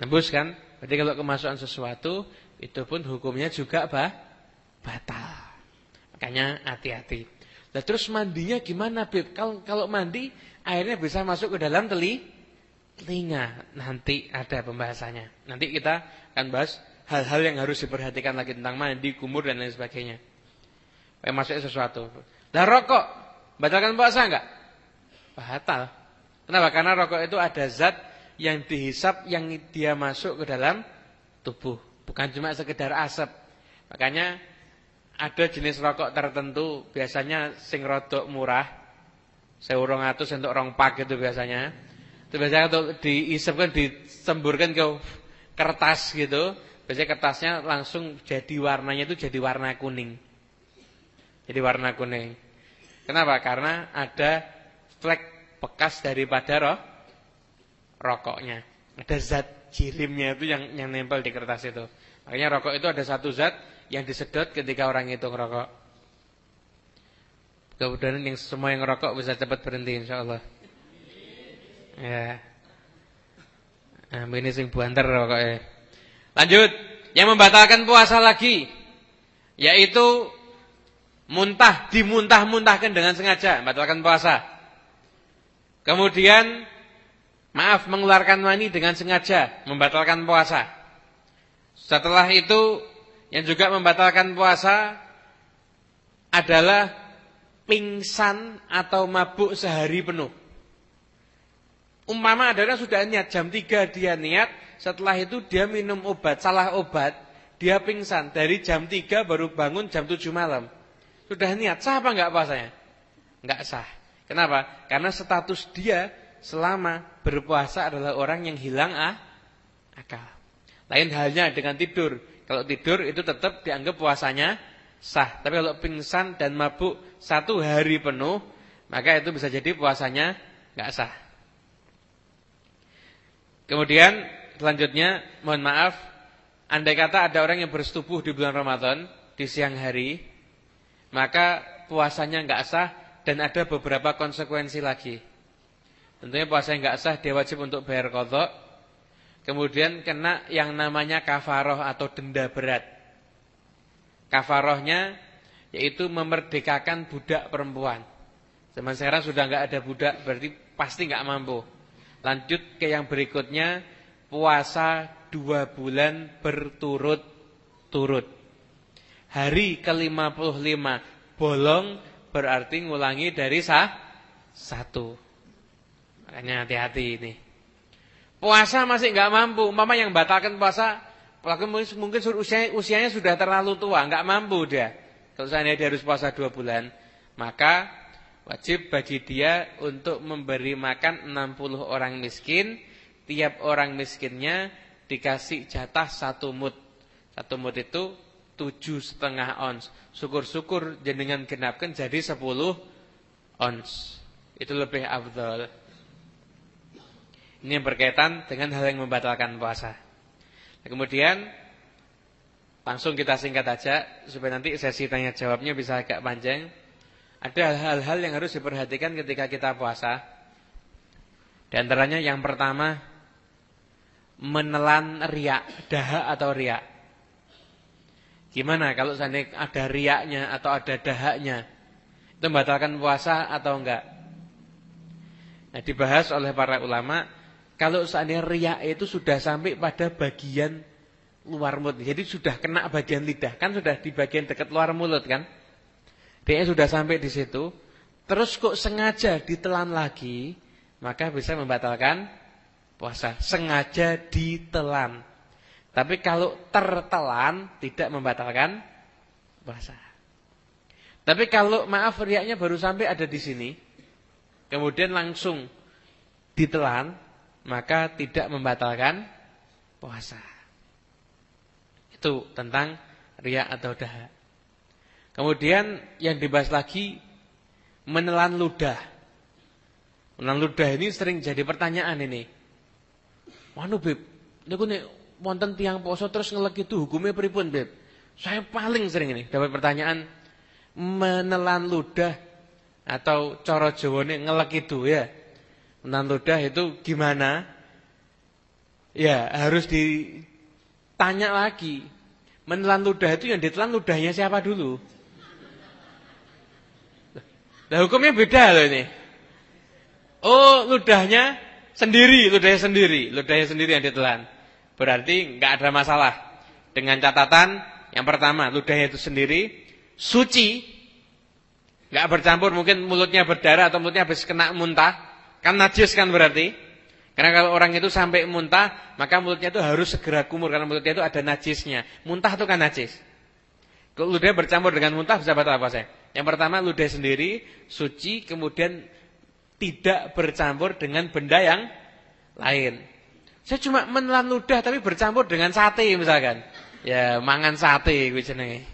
Speaker 6: Nembus kan? Berarti kalau kemasukan sesuatu itu pun hukumnya juga bah, batal. Makanya hati-hati. Lah terus mandinya gimana, Beb? Kalau kalau mandi airnya bisa masuk ke dalam teli telinga. Nanti ada pembahasannya. Nanti kita akan bahas hal-hal yang harus diperhatikan lagi tentang mandi, kumur dan lain sebagainya. Kayak masuk sesuatu. Lah rokok, batalkan puasa enggak? Batal. Kenapa? Karena rokok itu ada zat yang dihisap yang dia masuk ke dalam tubuh, bukan cuma sekedar asap. Makanya ada jenis rokok tertentu biasanya sing rodok murah, seurong atus untuk rong pak itu biasanya. Itu biasanya untuk diisapkan, disemburkan ke kertas gitu, biasanya kertasnya langsung jadi warnanya itu jadi warna kuning. Jadi warna kuning. Kenapa? Karena ada flek bekas daripada roh, rokoknya. Ada zat jirimnya itu yang yang nempel di kertas itu. Makanya rokok itu ada satu zat yang disedot ketika orang itu ngerokok. Kemudian yang semua yang ngerokok bisa cepat berhenti insyaallah. Ya. Nah, ini sing buanter rokoknya. Lanjut, yang membatalkan puasa lagi yaitu muntah, dimuntah-muntahkan dengan sengaja, membatalkan puasa. Kemudian maaf mengeluarkan mani dengan sengaja, membatalkan puasa. Setelah itu yang juga membatalkan puasa adalah pingsan atau mabuk sehari penuh. Umpama adalah sudah niat jam 3 dia niat, setelah itu dia minum obat, salah obat, dia pingsan dari jam 3 baru bangun jam 7 malam. Sudah niat, sah apa enggak puasanya? Enggak sah. Kenapa? Karena status dia selama berpuasa adalah orang yang hilang ah, akal. Lain halnya dengan tidur. Kalau tidur itu tetap dianggap puasanya sah. Tapi kalau pingsan dan mabuk satu hari penuh, maka itu bisa jadi puasanya enggak sah. Kemudian selanjutnya, mohon maaf, andai kata ada orang yang bersetubuh di bulan Ramadan di siang hari, maka puasanya enggak sah dan ada beberapa konsekuensi lagi. Tentunya puasa yang enggak sah dia wajib untuk bayar kodok. Kemudian kena yang namanya kafaroh atau denda berat. Kafarohnya yaitu memerdekakan budak perempuan. Zaman sekarang sudah enggak ada budak berarti pasti enggak mampu. Lanjut ke yang berikutnya puasa dua bulan berturut-turut. Hari ke-55 bolong berarti ngulangi dari sah satu. Makanya hati-hati ini. Puasa masih nggak mampu. Mama yang batalkan puasa, pelaku mungkin usianya, usianya sudah terlalu tua, nggak mampu dia. Kalau saya dia harus puasa dua bulan, maka Wajib bagi dia untuk memberi makan 60 orang miskin. Tiap orang miskinnya dikasih jatah satu mut. Satu mut itu tujuh setengah ons. Syukur-syukur jenengan genapkan jadi sepuluh ons. Itu lebih afdol. Ini yang berkaitan dengan hal yang membatalkan puasa. Nah, kemudian langsung kita singkat aja supaya nanti sesi tanya jawabnya bisa agak panjang. Ada hal-hal yang harus diperhatikan ketika kita puasa. Di antaranya yang pertama menelan riak, dahak atau riak. Gimana kalau seandainya ada riaknya atau ada dahaknya? Itu membatalkan puasa atau enggak? Nah, dibahas oleh para ulama, kalau seandainya riak itu sudah sampai pada bagian luar mulut. Jadi sudah kena bagian lidah, kan sudah di bagian dekat luar mulut kan? Dia sudah sampai di situ, terus kok sengaja ditelan lagi, maka bisa membatalkan puasa. Sengaja ditelan. Tapi kalau tertelan tidak membatalkan puasa. Tapi kalau maaf riaknya baru sampai ada di sini, kemudian langsung ditelan, maka tidak membatalkan puasa. Itu tentang riak atau dahak. Kemudian yang dibahas lagi menelan ludah. Menelan ludah ini sering jadi pertanyaan ini. Manu Beb, niku nek wonten tiang poso terus ngelek itu hukumnya pripun Beb? Saya paling sering ini dapat pertanyaan menelan ludah atau coro jawane ngelek itu ya. Menelan ludah itu gimana? Ya, harus ditanya lagi. Menelan ludah itu yang ditelan ludahnya siapa dulu? Nah hukumnya beda loh ini. Oh ludahnya sendiri, ludahnya sendiri, ludahnya sendiri yang ditelan. Berarti nggak ada masalah. Dengan catatan yang pertama ludahnya itu sendiri suci, nggak bercampur mungkin mulutnya berdarah atau mulutnya habis kena muntah, kan najis kan berarti. Karena kalau orang itu sampai muntah, maka mulutnya itu harus segera kumur karena mulutnya itu ada najisnya. Muntah itu kan najis. Kalau ludah bercampur dengan muntah bisa batal apa saya? Yang pertama ludah sendiri suci kemudian tidak bercampur dengan benda yang lain. Saya cuma menelan ludah tapi bercampur dengan sate misalkan. Ya, mangan sate kuwi jenenge.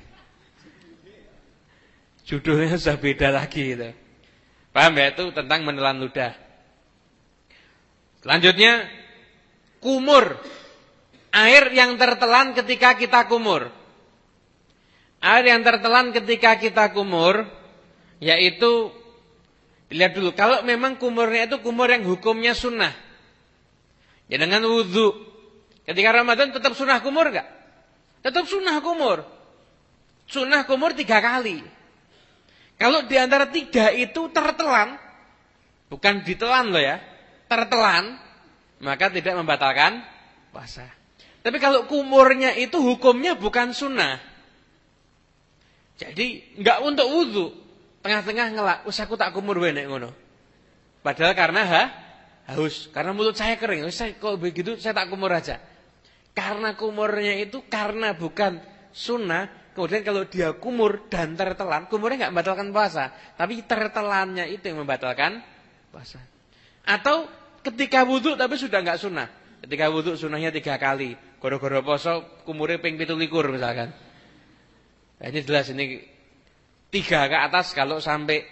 Speaker 6: Judulnya sudah beda lagi gitu. Paham ya itu tentang menelan ludah. Selanjutnya kumur. Air yang tertelan ketika kita kumur. Air yang tertelan ketika kita kumur yaitu lihat dulu kalau memang kumurnya itu kumur yang hukumnya sunnah. Ya dengan wudhu. Ketika Ramadan tetap sunnah kumur enggak? Tetap sunnah kumur. Sunnah kumur tiga kali. Kalau di antara tiga itu tertelan, bukan ditelan loh ya, tertelan, maka tidak membatalkan puasa. Tapi kalau kumurnya itu hukumnya bukan sunnah. Jadi nggak untuk wudhu, tengah-tengah ngelak, usah aku tak kumur benek ngono. Padahal karena ha, haus, karena mulut saya kering, saya kok begitu saya tak kumur aja. Karena kumurnya itu karena bukan sunnah, Kemudian kalau dia kumur dan tertelan, kumurnya nggak membatalkan puasa, tapi tertelannya itu yang membatalkan puasa. Atau ketika wudhu tapi sudah nggak sunnah. Ketika wudhu sunnahnya tiga kali, goro-goro poso kumurnya ping pitu likur misalkan. Nah, ini jelas ini tiga ke atas kalau sampai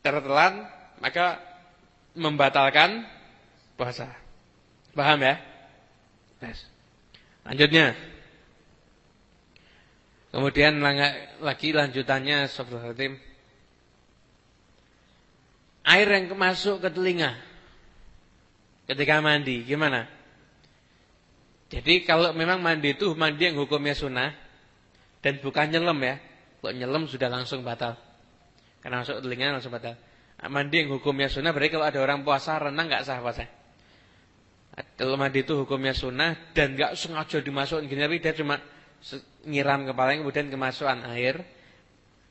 Speaker 6: tertelan maka membatalkan puasa. Paham ya? Yes. Lanjutnya. Kemudian lagi lanjutannya Sobratim. Air yang masuk ke telinga ketika mandi, gimana? Jadi kalau memang mandi itu mandi yang hukumnya sunnah dan bukan nyelam ya. Kalau nyelam sudah langsung batal. Karena masuk telinga langsung batal. Mandi yang hukumnya sunnah berarti kalau ada orang puasa renang nggak sah puasa. Kalau mandi itu hukumnya sunnah dan nggak sengaja dimasukin gini tapi dia cuma nyiram kepalanya kemudian kemasukan air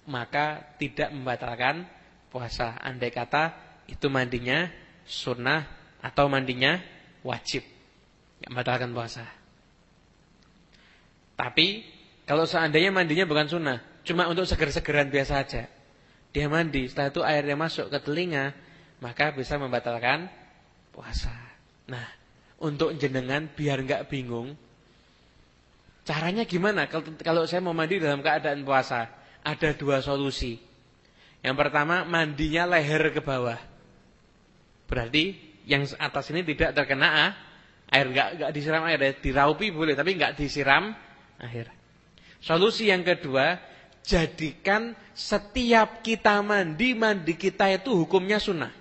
Speaker 6: maka tidak membatalkan puasa. Andai kata itu mandinya sunnah atau mandinya wajib, tidak membatalkan puasa. Tapi kalau seandainya mandinya bukan sunnah, cuma untuk seger-segeran biasa aja, dia mandi, setelah itu airnya masuk ke telinga, maka bisa membatalkan puasa. Nah, untuk jenengan biar nggak bingung, Caranya gimana? Kalau saya mau mandi dalam keadaan puasa, ada dua solusi. Yang pertama, mandinya leher ke bawah. Berarti yang atas ini tidak terkena ah, air, enggak, enggak disiram air, diraupi boleh, tapi enggak disiram air. Solusi yang kedua, jadikan setiap kita mandi, mandi kita itu hukumnya sunnah.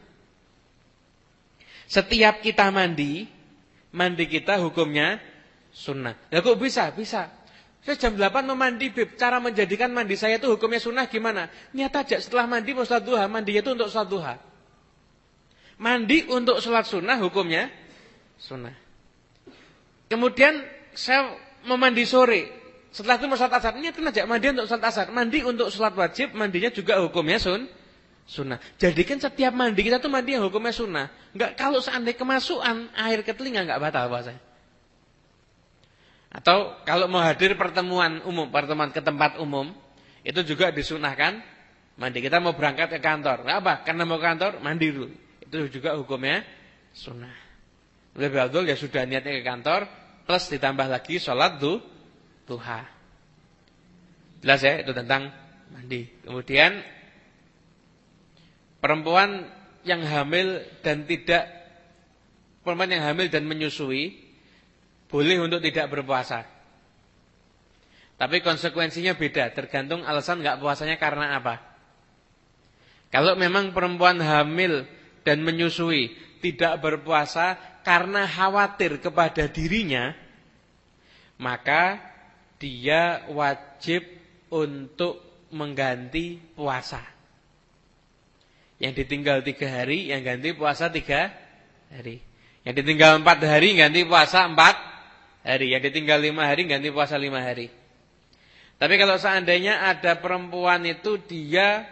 Speaker 6: Setiap kita mandi, mandi kita hukumnya sunnah. Ya kok bisa? Bisa. Saya jam 8 mau mandi, Bib. Cara menjadikan mandi saya itu hukumnya sunnah gimana? Niat aja setelah mandi mau sholat duha, mandi itu untuk sholat duha. Mandi untuk sholat sunnah hukumnya sunnah. Kemudian saya mau mandi sore. Setelah itu mau sholat asar. Niatin aja mandi untuk sholat asar. Mandi untuk sholat wajib, mandinya juga hukumnya sun, sunnah. Jadikan setiap mandi kita tuh mandi yang hukumnya sunnah. Enggak kalau seandainya kemasukan air ke telinga enggak batal puasanya. Atau kalau mau hadir pertemuan umum, pertemuan ke tempat umum, itu juga disunahkan mandi. Kita mau berangkat ke kantor. Nah, apa? Karena mau ke kantor, mandi dulu. Itu juga hukumnya sunnah. Lebih betul ya sudah niatnya ke kantor, plus ditambah lagi sholat du, duha. Jelas ya, itu tentang mandi. Kemudian, perempuan yang hamil dan tidak, perempuan yang hamil dan menyusui, boleh untuk tidak berpuasa. Tapi konsekuensinya beda, tergantung alasan nggak puasanya karena apa. Kalau memang perempuan hamil dan menyusui tidak berpuasa karena khawatir kepada dirinya, maka dia wajib untuk mengganti puasa. Yang ditinggal tiga hari, yang ganti puasa tiga hari. Yang ditinggal empat hari, ganti puasa empat hari. Yang ditinggal lima hari ganti puasa lima hari. Tapi kalau seandainya ada perempuan itu dia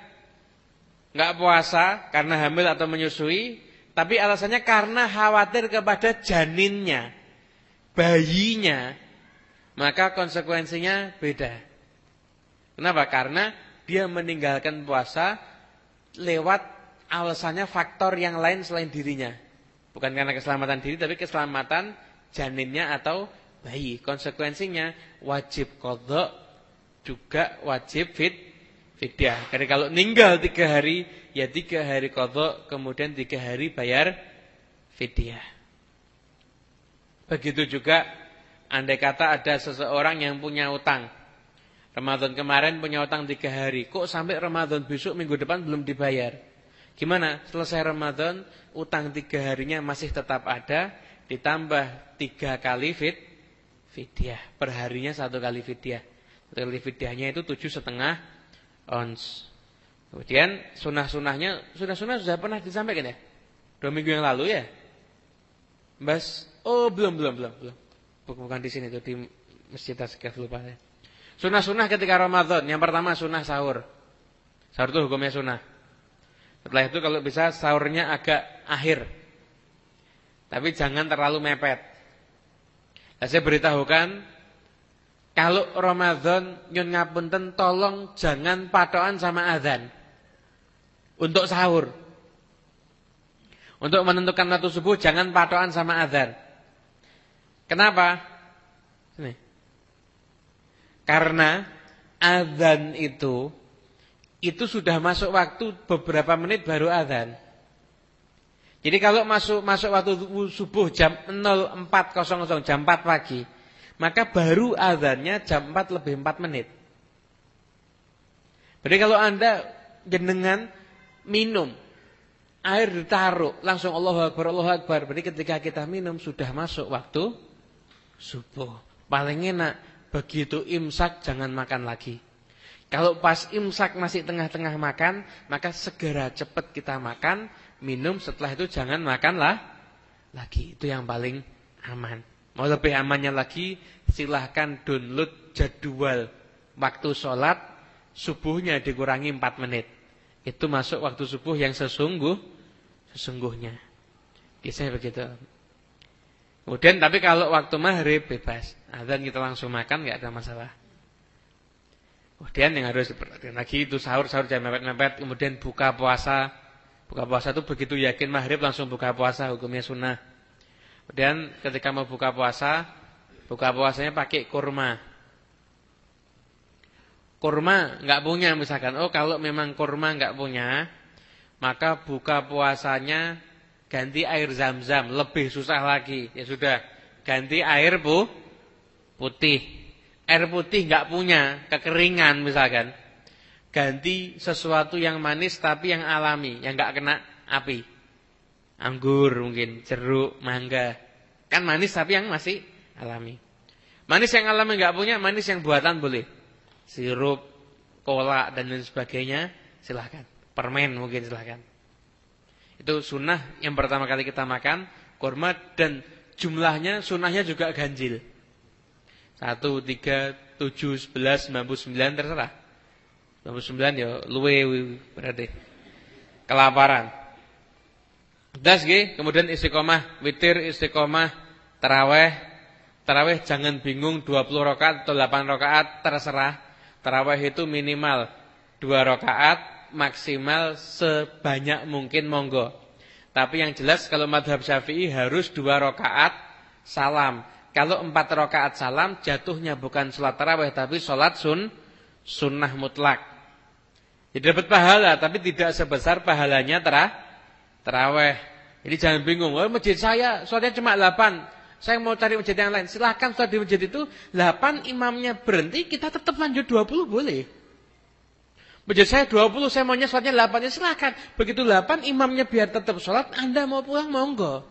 Speaker 6: nggak puasa karena hamil atau menyusui, tapi alasannya karena khawatir kepada janinnya, bayinya, maka konsekuensinya beda. Kenapa? Karena dia meninggalkan puasa lewat alasannya faktor yang lain selain dirinya. Bukan karena keselamatan diri, tapi keselamatan janinnya atau bayi. Konsekuensinya wajib kodok juga wajib fit fidyah. Karena kalau ninggal tiga hari, ya tiga hari kodok, kemudian tiga hari bayar fidyah. Begitu juga, andai kata ada seseorang yang punya utang. Ramadan kemarin punya utang tiga hari. Kok sampai Ramadan besok minggu depan belum dibayar? Gimana? Selesai Ramadan, utang tiga harinya masih tetap ada, ditambah tiga kali fit, fidyah. Perharinya satu kali fidyah. Satu kali fidyahnya itu tujuh setengah ons. Kemudian sunah-sunahnya, sunah-sunah sudah pernah disampaikan ya? Dua minggu yang lalu ya? Bas, oh belum, belum, belum, belum. Bukan di sini tuh di Masjid Tasqif lupa ya. Sunah-sunah ketika Ramadan. Yang pertama sunah sahur. Sahur itu hukumnya sunah. Setelah itu kalau bisa sahurnya agak akhir. Tapi jangan terlalu mepet. Nah, saya beritahukan kalau Ramadan nyun ngapunten tolong jangan patokan sama azan. Untuk sahur. Untuk menentukan waktu subuh jangan patokan sama azan. Kenapa? Sini. Karena azan itu itu sudah masuk waktu beberapa menit baru azan. Jadi kalau masuk masuk waktu subuh jam 04.00 jam 4 pagi maka baru azannya jam 4 lebih 4 menit. Jadi kalau Anda jenengan minum air ditaruh langsung Allahu Akbar Allahu Akbar. Berarti ketika kita minum sudah masuk waktu subuh. Paling enak begitu imsak jangan makan lagi. Kalau pas imsak masih tengah-tengah makan, maka segera cepat kita makan, minum setelah itu jangan makanlah lagi. Itu yang paling aman. Mau lebih amannya lagi, silahkan download jadwal waktu sholat, subuhnya dikurangi 4 menit. Itu masuk waktu subuh yang sesungguh, sesungguhnya. Biasanya begitu. Kemudian tapi kalau waktu maghrib bebas. Azan kita langsung makan nggak ada masalah. Kemudian yang harus diperhatikan lagi itu sahur-sahur jam mepet-mepet. Kemudian buka puasa. Buka puasa itu begitu yakin maghrib langsung buka puasa. Hukumnya sunnah. Kemudian ketika mau buka puasa, buka puasanya pakai kurma. Kurma nggak punya misalkan. Oh kalau memang kurma nggak punya, maka buka puasanya ganti air zam-zam. Lebih susah lagi. Ya sudah, ganti air bu, putih. Air putih nggak punya, kekeringan misalkan. Ganti sesuatu yang manis tapi yang alami, yang nggak kena api anggur mungkin, jeruk, mangga. Kan manis tapi yang masih alami. Manis yang alami enggak punya, manis yang buatan boleh. Sirup, kolak dan lain sebagainya silahkan. Permen mungkin silahkan. Itu sunnah yang pertama kali kita makan kurma dan jumlahnya sunnahnya juga ganjil. 1, 3, 7, 11, 99 terserah. 99 ya luwe berarti. Kelaparan. Das kemudian istiqomah witir, istiqomah taraweh. Taraweh jangan bingung 20 rakaat atau 8 rakaat terserah. Taraweh itu minimal 2 rakaat, maksimal sebanyak mungkin monggo. Tapi yang jelas kalau madhab Syafi'i harus 2 rakaat salam. Kalau 4 rakaat salam jatuhnya bukan sholat taraweh tapi sholat sun sunnah mutlak. Jadi dapat pahala tapi tidak sebesar pahalanya terah Terawih. Jadi jangan bingung, oh, masjid saya sholatnya cuma 8. Saya mau cari masjid yang lain. Silahkan sholat di masjid itu 8 imamnya berhenti, kita tetap lanjut 20 boleh. Masjid saya 20, saya maunya sholatnya 8. Ya silahkan. Begitu 8 imamnya biar tetap sholat, Anda mau pulang monggo.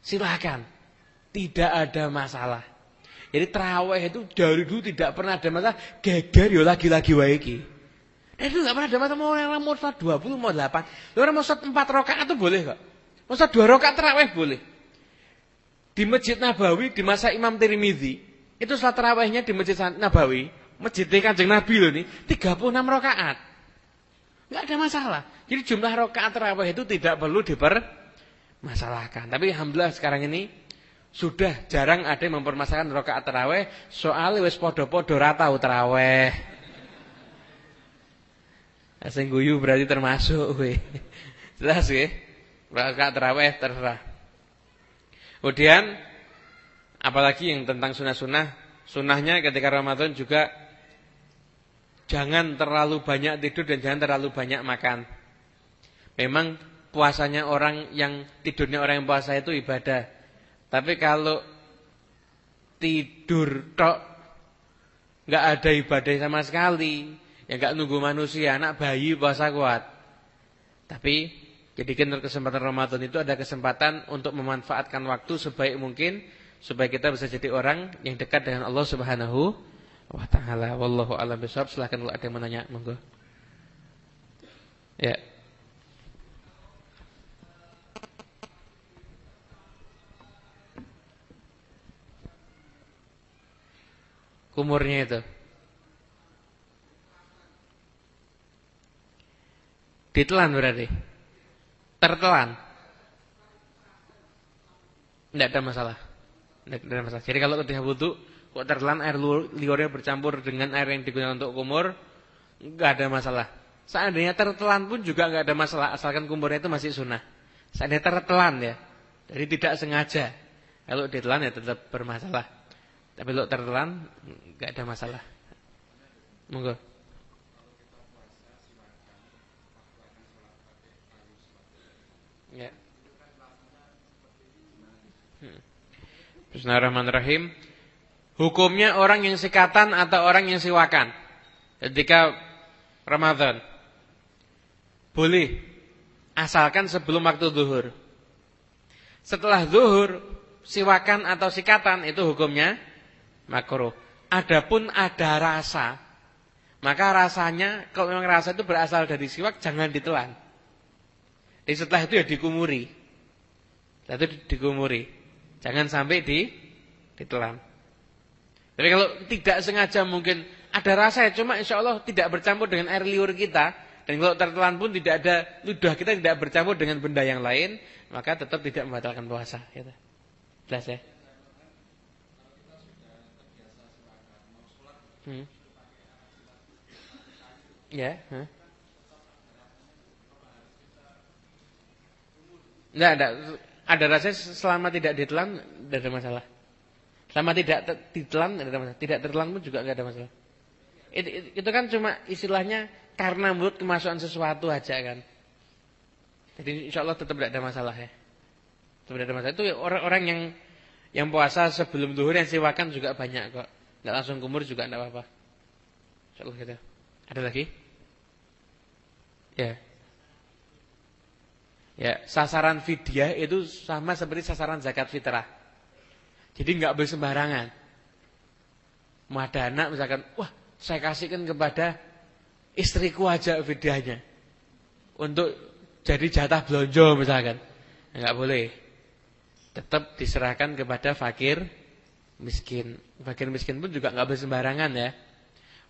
Speaker 6: Silahkan. Tidak ada masalah. Jadi terawih itu dari dulu tidak pernah ada masalah. Geger ya lagi-lagi waiki. Eh, itu enggak pernah ada masalah mau yang mau sholat 20 mau 8. Orang mau sholat 4 rakaat itu boleh enggak? Mau sholat 2 rakaat tarawih boleh. Di Masjid Nabawi di masa Imam Tirmizi, itu sholat tarawihnya di Masjid Nabawi, Masjid Kanjeng Nabi loh ini 36 rakaat. Enggak ada masalah. Jadi jumlah rakaat tarawih itu tidak perlu dipermasalahkan. Tapi alhamdulillah sekarang ini sudah jarang ada yang mempermasalahkan rakaat tarawih soal wis padha-padha ora tau tarawih. Sing guyu berarti termasuk we. Jelas nggih? Rakaat tarawih terserah. Kemudian apalagi yang tentang sunah-sunah, sunahnya ketika Ramadan juga jangan terlalu banyak tidur dan jangan terlalu banyak makan. Memang puasanya orang yang tidurnya orang yang puasa itu ibadah. Tapi kalau tidur tok nggak ada ibadah sama sekali, ya nggak nunggu manusia, anak bayi puasa kuat. Tapi jadikan kesempatan Ramadan itu ada kesempatan untuk memanfaatkan waktu sebaik mungkin supaya kita bisa jadi orang yang dekat dengan Allah Subhanahu wa taala. Wallahu a'lam bishawab. Silakan kalau ada yang menanya, monggo. Ya. Kumurnya itu. Ditelan berarti. Tertelan. Tidak ada masalah. Tidak ada masalah. Jadi kalau ketika wudhu kok tertelan air liurnya bercampur dengan air yang digunakan untuk kumur, nggak ada masalah. Seandainya tertelan pun juga nggak ada masalah asalkan kumurnya itu masih sunnah. Seandainya tertelan ya, jadi tidak sengaja. Kalau ditelan ya tetap bermasalah. Tapi kalau tertelan nggak ada masalah. Monggo. Ya. Hmm. Bismillahirrahmanirrahim. Hukumnya orang yang sikatan atau orang yang siwakan ketika Ramadan. Boleh asalkan sebelum waktu zuhur. Setelah zuhur, siwakan atau sikatan itu hukumnya makruh. Adapun ada rasa, maka rasanya kalau memang rasa itu berasal dari siwak jangan ditelan. Jadi setelah itu ya dikumuri. Setelah itu dikumuri. Jangan sampai di ditelan. Tapi kalau tidak sengaja mungkin ada rasa ya cuma insya Allah tidak bercampur dengan air liur kita dan kalau tertelan pun tidak ada ludah kita tidak bercampur dengan benda yang lain maka tetap tidak membatalkan puasa. Gitu. Jelas ya? Hmm. Ya, huh? Enggak ada. Ada rasa selama tidak ditelan tidak ada masalah. Selama tidak ditelan tidak ada masalah. Tidak tertelan pun juga enggak ada masalah. Itu, itu kan cuma istilahnya karena mulut kemasukan sesuatu aja kan. Jadi insya Allah tetap tidak ada masalah ya. Tetap tidak ada masalah. Itu orang-orang yang yang puasa sebelum duhur yang siwakan juga banyak kok. Enggak langsung kumur juga enggak apa-apa. Insyaallah gitu. Ada lagi? Ya. Ya, sasaran fidyah itu sama seperti sasaran zakat fitrah. Jadi enggak boleh sembarangan. Mau ada anak misalkan, wah saya kasihkan kepada istriku aja fidyahnya. Untuk jadi jatah belonjo misalkan. Enggak boleh. Tetap diserahkan kepada fakir miskin. Fakir miskin pun juga nggak boleh sembarangan ya.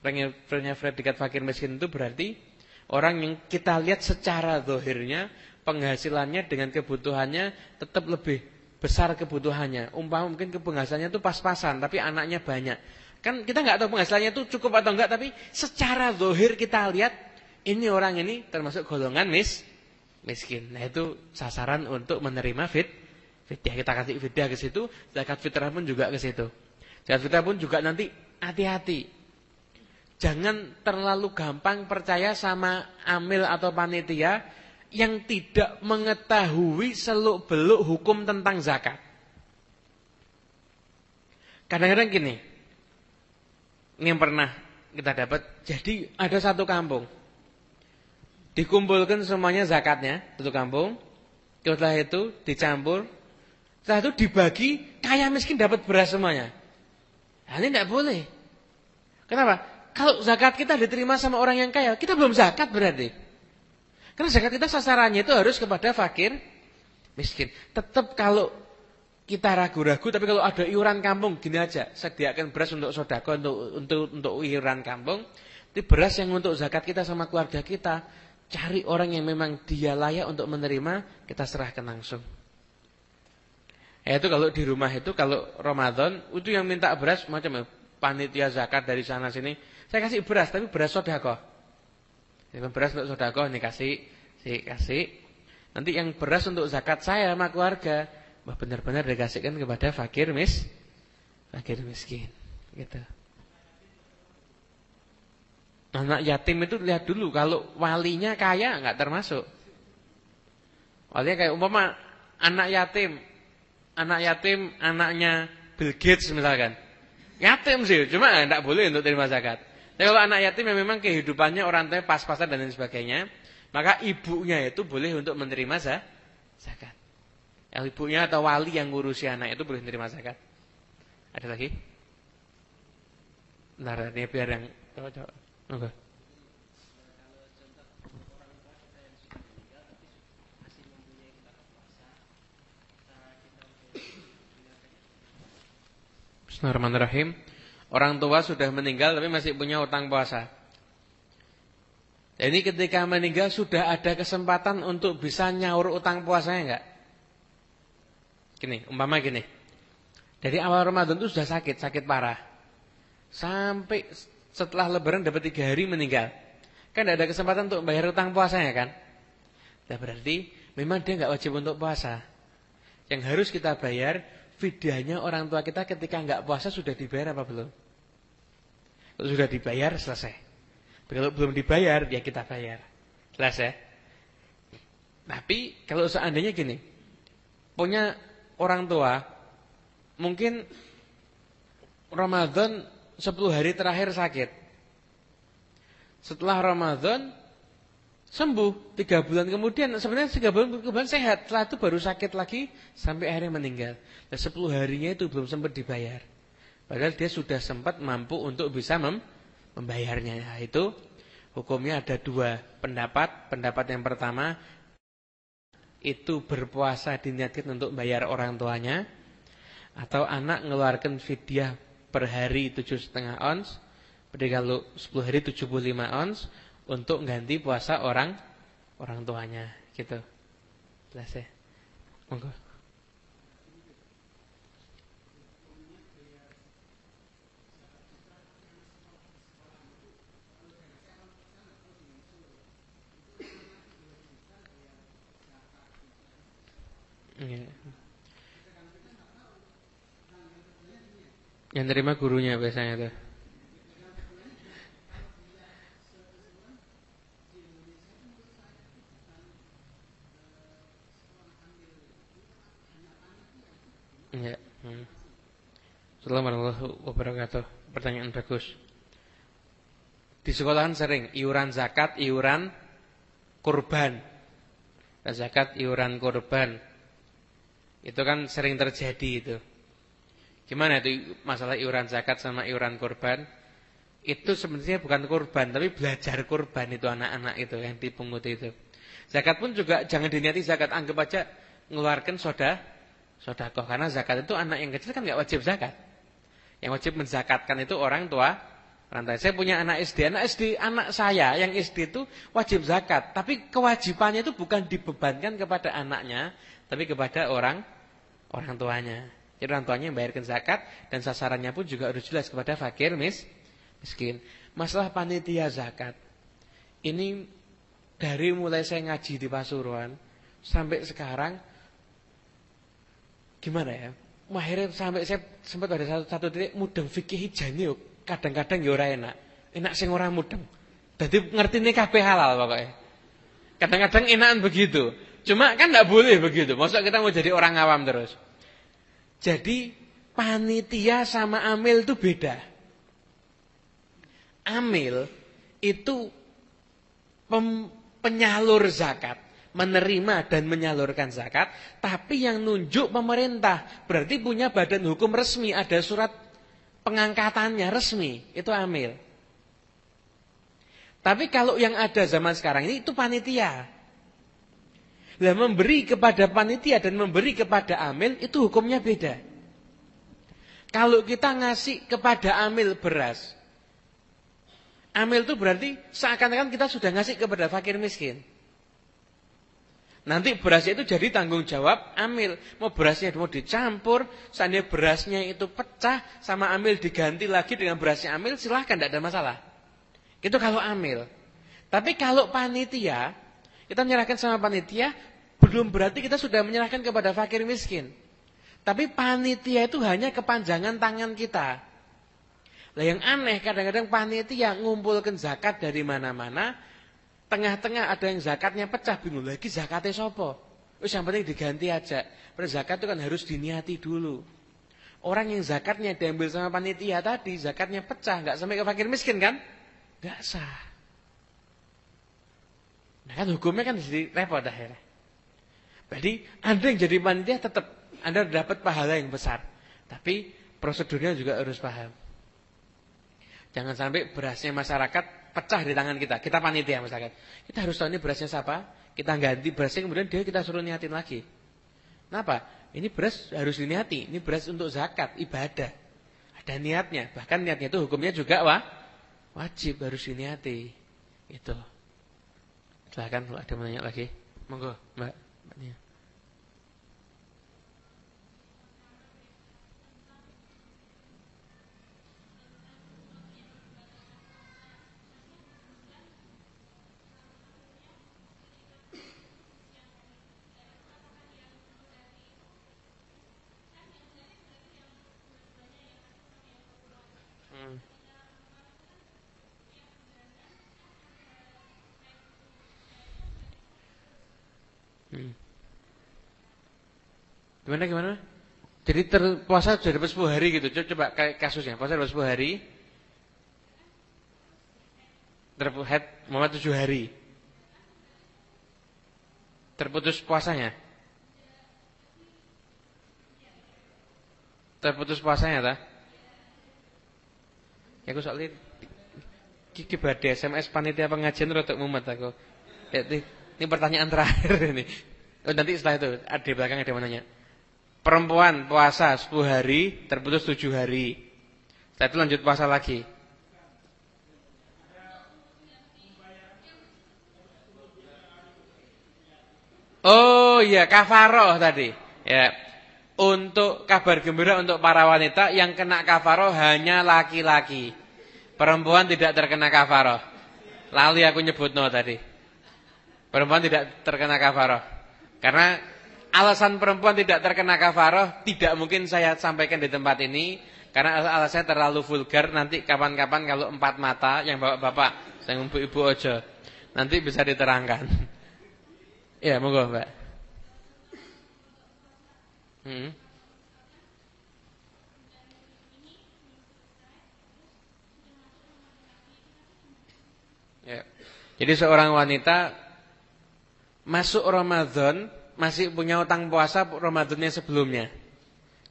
Speaker 6: Orang yang punya predikat fakir miskin itu berarti orang yang kita lihat secara zohirnya penghasilannya dengan kebutuhannya tetap lebih besar kebutuhannya. Umpama mungkin penghasilannya itu pas-pasan tapi anaknya banyak. Kan kita nggak tahu penghasilannya itu cukup atau enggak tapi secara zohir kita lihat ini orang ini termasuk golongan mis miskin. Nah itu sasaran untuk menerima fit Fidyah kita kasih fidyah ke situ, zakat fitrah pun juga ke situ. Zakat fitrah pun juga nanti hati-hati. Jangan terlalu gampang percaya sama amil atau panitia yang tidak mengetahui seluk-beluk hukum tentang zakat. Kadang-kadang gini. Ini yang pernah kita dapat. Jadi ada satu kampung. Dikumpulkan semuanya zakatnya, satu kampung. Setelah itu dicampur setelah itu dibagi, kaya miskin dapat beras semuanya. Nah, ini tidak boleh. Kenapa? Kalau zakat kita diterima sama orang yang kaya, kita belum zakat berarti. Karena zakat kita sasarannya itu harus kepada fakir, miskin. Tetap kalau kita ragu-ragu, tapi kalau ada iuran kampung, gini aja, sediakan beras untuk sodako, untuk untuk untuk iuran kampung. Itu beras yang untuk zakat kita sama keluarga kita. Cari orang yang memang dia layak untuk menerima, kita serahkan langsung. Ya itu kalau di rumah itu kalau Ramadan itu yang minta beras macam panitia zakat dari sana sini. Saya kasih beras tapi beras sodako. Beras untuk sodako nih kasih, si kasih. Nanti yang beras untuk zakat saya sama keluarga, bah benar-benar dikasihkan kepada fakir mis, fakir miskin, gitu. Anak yatim itu lihat dulu kalau walinya kaya nggak termasuk. Walinya kayak umpama anak yatim, anak yatim anaknya Bill Gates misalkan. Yatim sih, cuma enggak boleh untuk terima zakat. Tapi kalau anak yatim yang memang kehidupannya orang tuanya pas-pasan dan lain sebagainya, maka ibunya itu boleh untuk menerima zakat. Ya, ibunya atau wali yang ngurusi anak itu boleh menerima zakat. Ada lagi? Nah, ini biar yang coba-coba. Oke. Bismillahirrahmanirrahim. Orang tua sudah meninggal tapi masih punya utang puasa. Jadi ketika meninggal sudah ada kesempatan untuk bisa nyaur utang puasanya enggak? Gini, umpama gini. Dari awal Ramadan itu sudah sakit, sakit parah. Sampai setelah lebaran dapat tiga hari meninggal. Kan tidak ada kesempatan untuk bayar utang puasanya kan? Nah berarti memang dia nggak wajib untuk puasa. Yang harus kita bayar fidyahnya orang tua kita ketika nggak puasa sudah dibayar apa belum? Kalau sudah dibayar selesai. Kalau belum dibayar ya kita bayar. Ya? Tapi kalau seandainya gini, punya orang tua mungkin Ramadan 10 hari terakhir sakit. Setelah Ramadan sembuh tiga bulan kemudian sebenarnya tiga bulan kemudian sehat. Setelah itu baru sakit lagi sampai akhirnya meninggal. Dan 10 harinya itu belum sempat dibayar. Padahal dia sudah sempat mampu untuk bisa mem membayarnya. Nah, itu hukumnya ada dua pendapat. Pendapat yang pertama itu berpuasa diniatkan untuk bayar orang tuanya atau anak mengeluarkan fidyah per hari tujuh setengah ons, berarti kalau 10 hari 75 ons untuk ganti puasa orang orang tuanya, gitu. Jelas ya? Monggo. Yang terima gurunya biasanya tuh. Ya. Hmm. Assalamualaikum warahmatullahi. Pertanyaan bagus. Di sekolahan sering iuran zakat, iuran kurban. Zakat, iuran kurban. Itu kan sering terjadi itu. Gimana itu masalah iuran zakat sama iuran kurban? Itu sebenarnya bukan kurban, tapi belajar kurban itu anak-anak itu yang dipungut itu. Zakat pun juga jangan diniati zakat, anggap aja mengeluarkan soda, sodakoh. Karena zakat itu anak yang kecil kan nggak wajib zakat. Yang wajib menzakatkan itu orang tua, orang tua. Saya punya anak SD, anak SD, anak saya yang SD itu wajib zakat. Tapi kewajibannya itu bukan dibebankan kepada anaknya, tapi kepada orang orang tuanya. Jadi orang tuanya membayarkan zakat dan sasarannya pun juga harus jelas kepada fakir mis, miskin. Masalah panitia zakat. Ini dari mulai saya ngaji di Pasuruan sampai sekarang gimana ya? Akhirnya sampai saya sempat ada satu satu titik mudeng fikih hijani kadang-kadang ya enak. Enak sing ora mudeng. Dadi ngertine kabeh halal pokoknya. Kadang-kadang enakan begitu. Cuma kan enggak boleh begitu. Masa kita mau jadi orang awam terus. Jadi panitia sama amil itu beda. Amil itu pem, penyalur zakat, menerima dan menyalurkan zakat, tapi yang nunjuk pemerintah, berarti punya badan hukum resmi, ada surat pengangkatannya resmi, itu amil. Tapi kalau yang ada zaman sekarang ini itu panitia. Lah memberi kepada panitia dan memberi kepada amil itu hukumnya beda. Kalau kita ngasih kepada amil beras, amil itu berarti seakan-akan kita sudah ngasih kepada fakir miskin. Nanti berasnya itu jadi tanggung jawab amil. Mau berasnya mau dicampur, seandainya berasnya itu pecah sama amil diganti lagi dengan berasnya amil, silahkan tidak ada masalah. Itu kalau amil. Tapi kalau panitia, kita menyerahkan sama panitia, belum berarti kita sudah menyerahkan kepada fakir miskin. Tapi panitia itu hanya kepanjangan tangan kita. Lah yang aneh kadang-kadang panitia ngumpulkan zakat dari mana-mana, tengah-tengah ada yang zakatnya pecah bingung lagi zakatnya sopo. Wis yang penting diganti aja. Padahal zakat itu kan harus diniati dulu. Orang yang zakatnya diambil sama panitia tadi, zakatnya pecah, nggak sampai ke fakir miskin kan? Nggak sah. Nah kan hukumnya kan jadi repot akhirnya. Jadi Anda yang jadi panitia tetap Anda dapat pahala yang besar. Tapi prosedurnya juga harus paham. Jangan sampai berasnya masyarakat pecah di tangan kita. Kita panitia masyarakat. Kita harus tahu ini berasnya siapa. Kita ganti berasnya kemudian dia kita suruh niatin lagi. Kenapa? Ini beras harus diniati. Ini beras untuk zakat, ibadah. Ada niatnya. Bahkan niatnya itu hukumnya juga wah, wajib harus diniati. Itu. Silahkan kalau ada yang menanya lagi. Monggo, Mbak. Mbak Hmm. Gimana gimana? Jadi terpuasa sudah dapat 10 hari gitu. Coba kayak kasusnya, puasa dapat 10 hari. Terhead Muhammad 7 hari. Terputus puasanya. Terputus puasanya tak? Ya aku soalnya Kiki badai SMS panitia pengajian rotok mumet aku. Ya, ini pertanyaan terakhir ini. Oh, nanti setelah itu ada di belakang ada nanya. Perempuan puasa 10 hari, terputus 7 hari. Setelah itu lanjut puasa lagi. Oh iya, kafaroh tadi. Ya. Untuk kabar gembira untuk para wanita yang kena kafaroh hanya laki-laki. Perempuan tidak terkena kafaroh. Lalu aku nyebut no tadi. Perempuan tidak terkena kafaroh. Karena alasan perempuan tidak terkena kafaroh tidak mungkin saya sampaikan di tempat ini. Karena alasannya terlalu vulgar. Nanti kapan-kapan kalau empat mata yang bawa bapak, saya ngumpul ibu ojo. Nanti bisa diterangkan. Ya, monggo mbak. Hmm. Ya. Jadi seorang wanita masuk Ramadan masih punya utang puasa Ramadannya sebelumnya.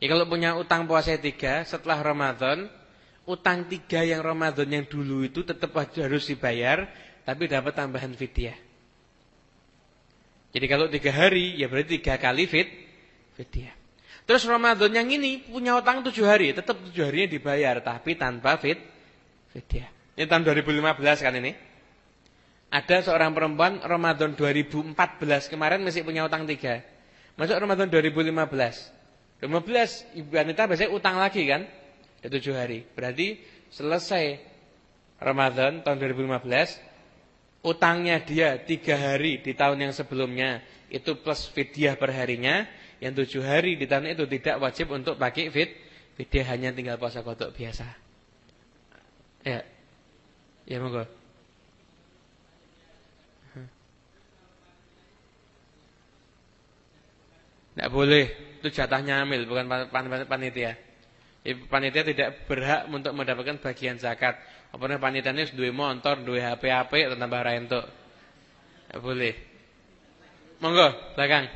Speaker 6: Ya kalau punya utang puasa tiga setelah Ramadan, utang tiga yang Ramadan yang dulu itu tetap harus dibayar, tapi dapat tambahan fidyah. Jadi kalau tiga hari, ya berarti tiga kali fit, fidyah. Terus Ramadan yang ini punya utang tujuh hari, tetap tujuh harinya dibayar, tapi tanpa fit, fidyah. Ini tahun 2015 kan ini. Ada seorang perempuan Ramadan 2014 kemarin masih punya utang tiga. Masuk Ramadan 2015. 2015 Ibu Anita biasanya utang lagi kan? Ada tujuh hari. Berarti selesai Ramadan tahun 2015. Utangnya dia tiga hari di tahun yang sebelumnya. Itu plus fidyah per harinya. Yang tujuh hari di tahun itu tidak wajib untuk pakai fit. Fidyah hanya tinggal puasa kodok biasa. Ya. Ya monggo. Tidak boleh, itu jatahnya amil, bukan panitia. Panitia tidak berhak untuk mendapatkan bagian zakat. Apalagi panitia ini dua motor, dua HP-HP, tambah rentuk. Tidak boleh. Monggo, belakang.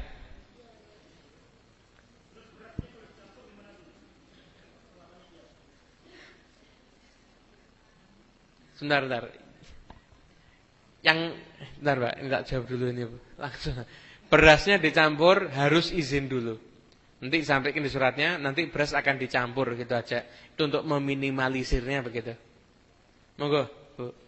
Speaker 6: Sebentar, sebentar. Yang, sebentar Mbak, enggak jawab dulu ini Langsung. Berasnya dicampur harus izin dulu. Nanti sampaikan di suratnya, nanti beras akan dicampur gitu aja. Itu untuk meminimalisirnya begitu. Monggo, Bu.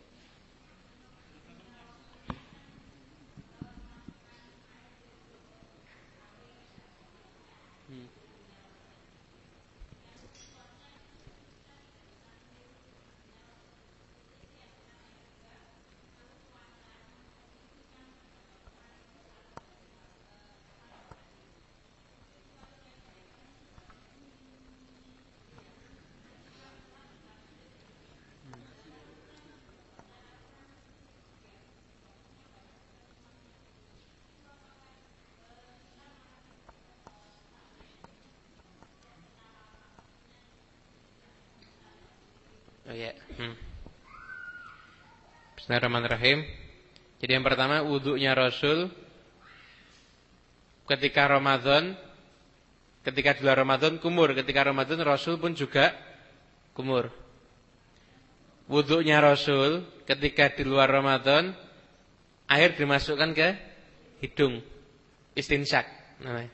Speaker 6: Bismillahirrahmanirrahim. Jadi yang pertama wudhunya Rasul ketika Ramadan ketika luar Ramadan kumur, ketika Ramadan Rasul pun juga kumur. Wudhunya Rasul ketika di luar Ramadan air dimasukkan ke hidung. Istinsyak namanya.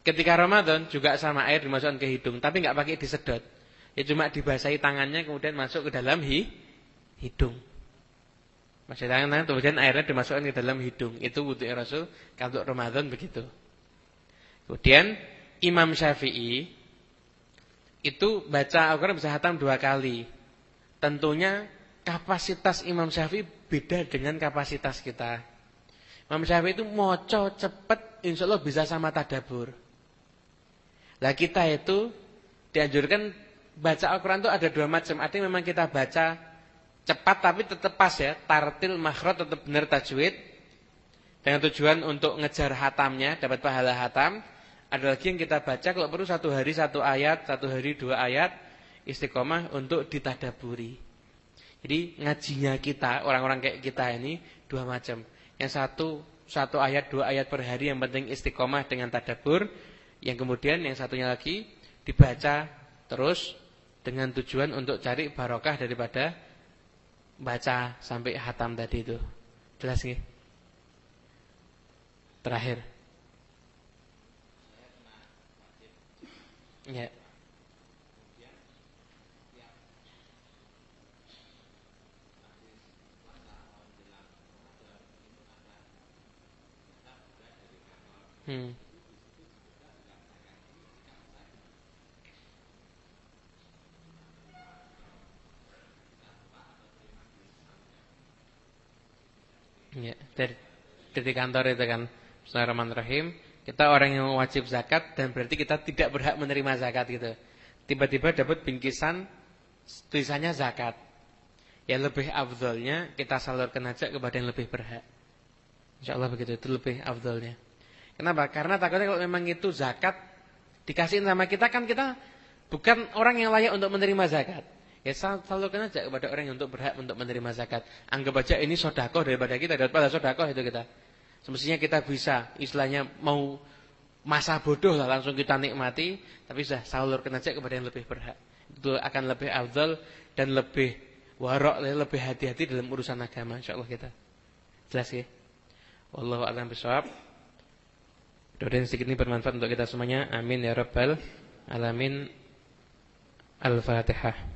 Speaker 6: Ketika Ramadan juga sama air dimasukkan ke hidung, tapi nggak pakai disedot. Ya cuma dibasahi tangannya kemudian masuk ke dalam hi, hidung. Masih tangan kemudian airnya dimasukkan ke dalam hidung. Itu wudhu Rasul kalau Ramadan begitu. Kemudian Imam Syafi'i itu baca Al-Quran bisa hatam dua kali. Tentunya kapasitas Imam Syafi'i beda dengan kapasitas kita. Imam Syafi'i itu moco cepet, insya Allah bisa sama tadabur. Lah kita itu dianjurkan baca Al-Quran itu ada dua macam. Yang memang kita baca cepat tapi tetap pas ya. Tartil, makhraj tetap benar tajwid. Dengan tujuan untuk ngejar hatamnya, dapat pahala hatam. Ada lagi yang kita baca kalau perlu satu hari satu ayat, satu hari dua ayat. Istiqomah untuk ditadaburi. Jadi ngajinya kita, orang-orang kayak kita ini dua macam. Yang satu, satu ayat, dua ayat per hari yang penting istiqomah dengan tadabur. Yang kemudian yang satunya lagi dibaca terus dengan tujuan untuk cari barokah daripada baca sampai hatam tadi itu. Jelas nggih? Terakhir. Ya. Hmm. Ya, dari, dari kantor itu kan. Bismillahirrahmanirrahim. Kita orang yang wajib zakat Dan berarti kita tidak berhak menerima zakat gitu. Tiba-tiba dapat bingkisan Tulisannya zakat. Yang lebih afdolnya Kita salurkan aja kepada yang lebih berhak. Insya Allah begitu Itu lebih afdolnya. Kenapa? Karena takutnya kalau memang itu zakat Dikasihin sama kita kan kita Bukan orang yang layak untuk menerima zakat Ya salurkan aja kepada orang yang untuk berhak untuk menerima zakat. Anggap aja ini sodakoh daripada kita daripada sodakoh itu kita. Semestinya kita bisa istilahnya mau masa bodoh lah langsung kita nikmati, tapi sudah salurkan aja kepada yang lebih berhak. Itu akan lebih afdal dan lebih warok, lebih hati-hati dalam urusan agama insyaallah kita. Jelas ya? Wallahu a'lam bishawab. Doain sedikit ini bermanfaat untuk kita semuanya. Amin ya rabbal alamin. Al-Fatihah.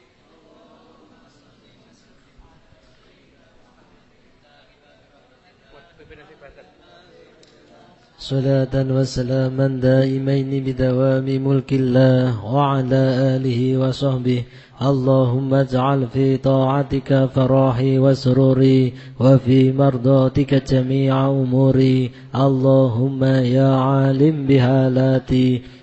Speaker 3: صلاة وسلاما دائمين بدوام ملك الله وعلى آله وصحبه. اللهم اجعل في طاعتك فراحي وسروري وفي مرضاتك جميع أموري. اللهم يا عالم بهالاتي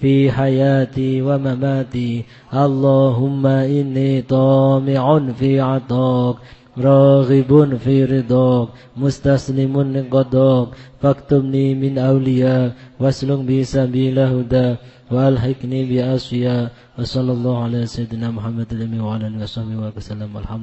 Speaker 3: في حياتي ومماتي اللهم إني طامع في عطاك راغب في رضاك مستسلم لقضاك فاكتبني من أولياء واسلك بي سبيل هدى وألحقني بأصفياء وصلى الله على سيدنا محمد وعلى آله وصحبه وسلم والحمد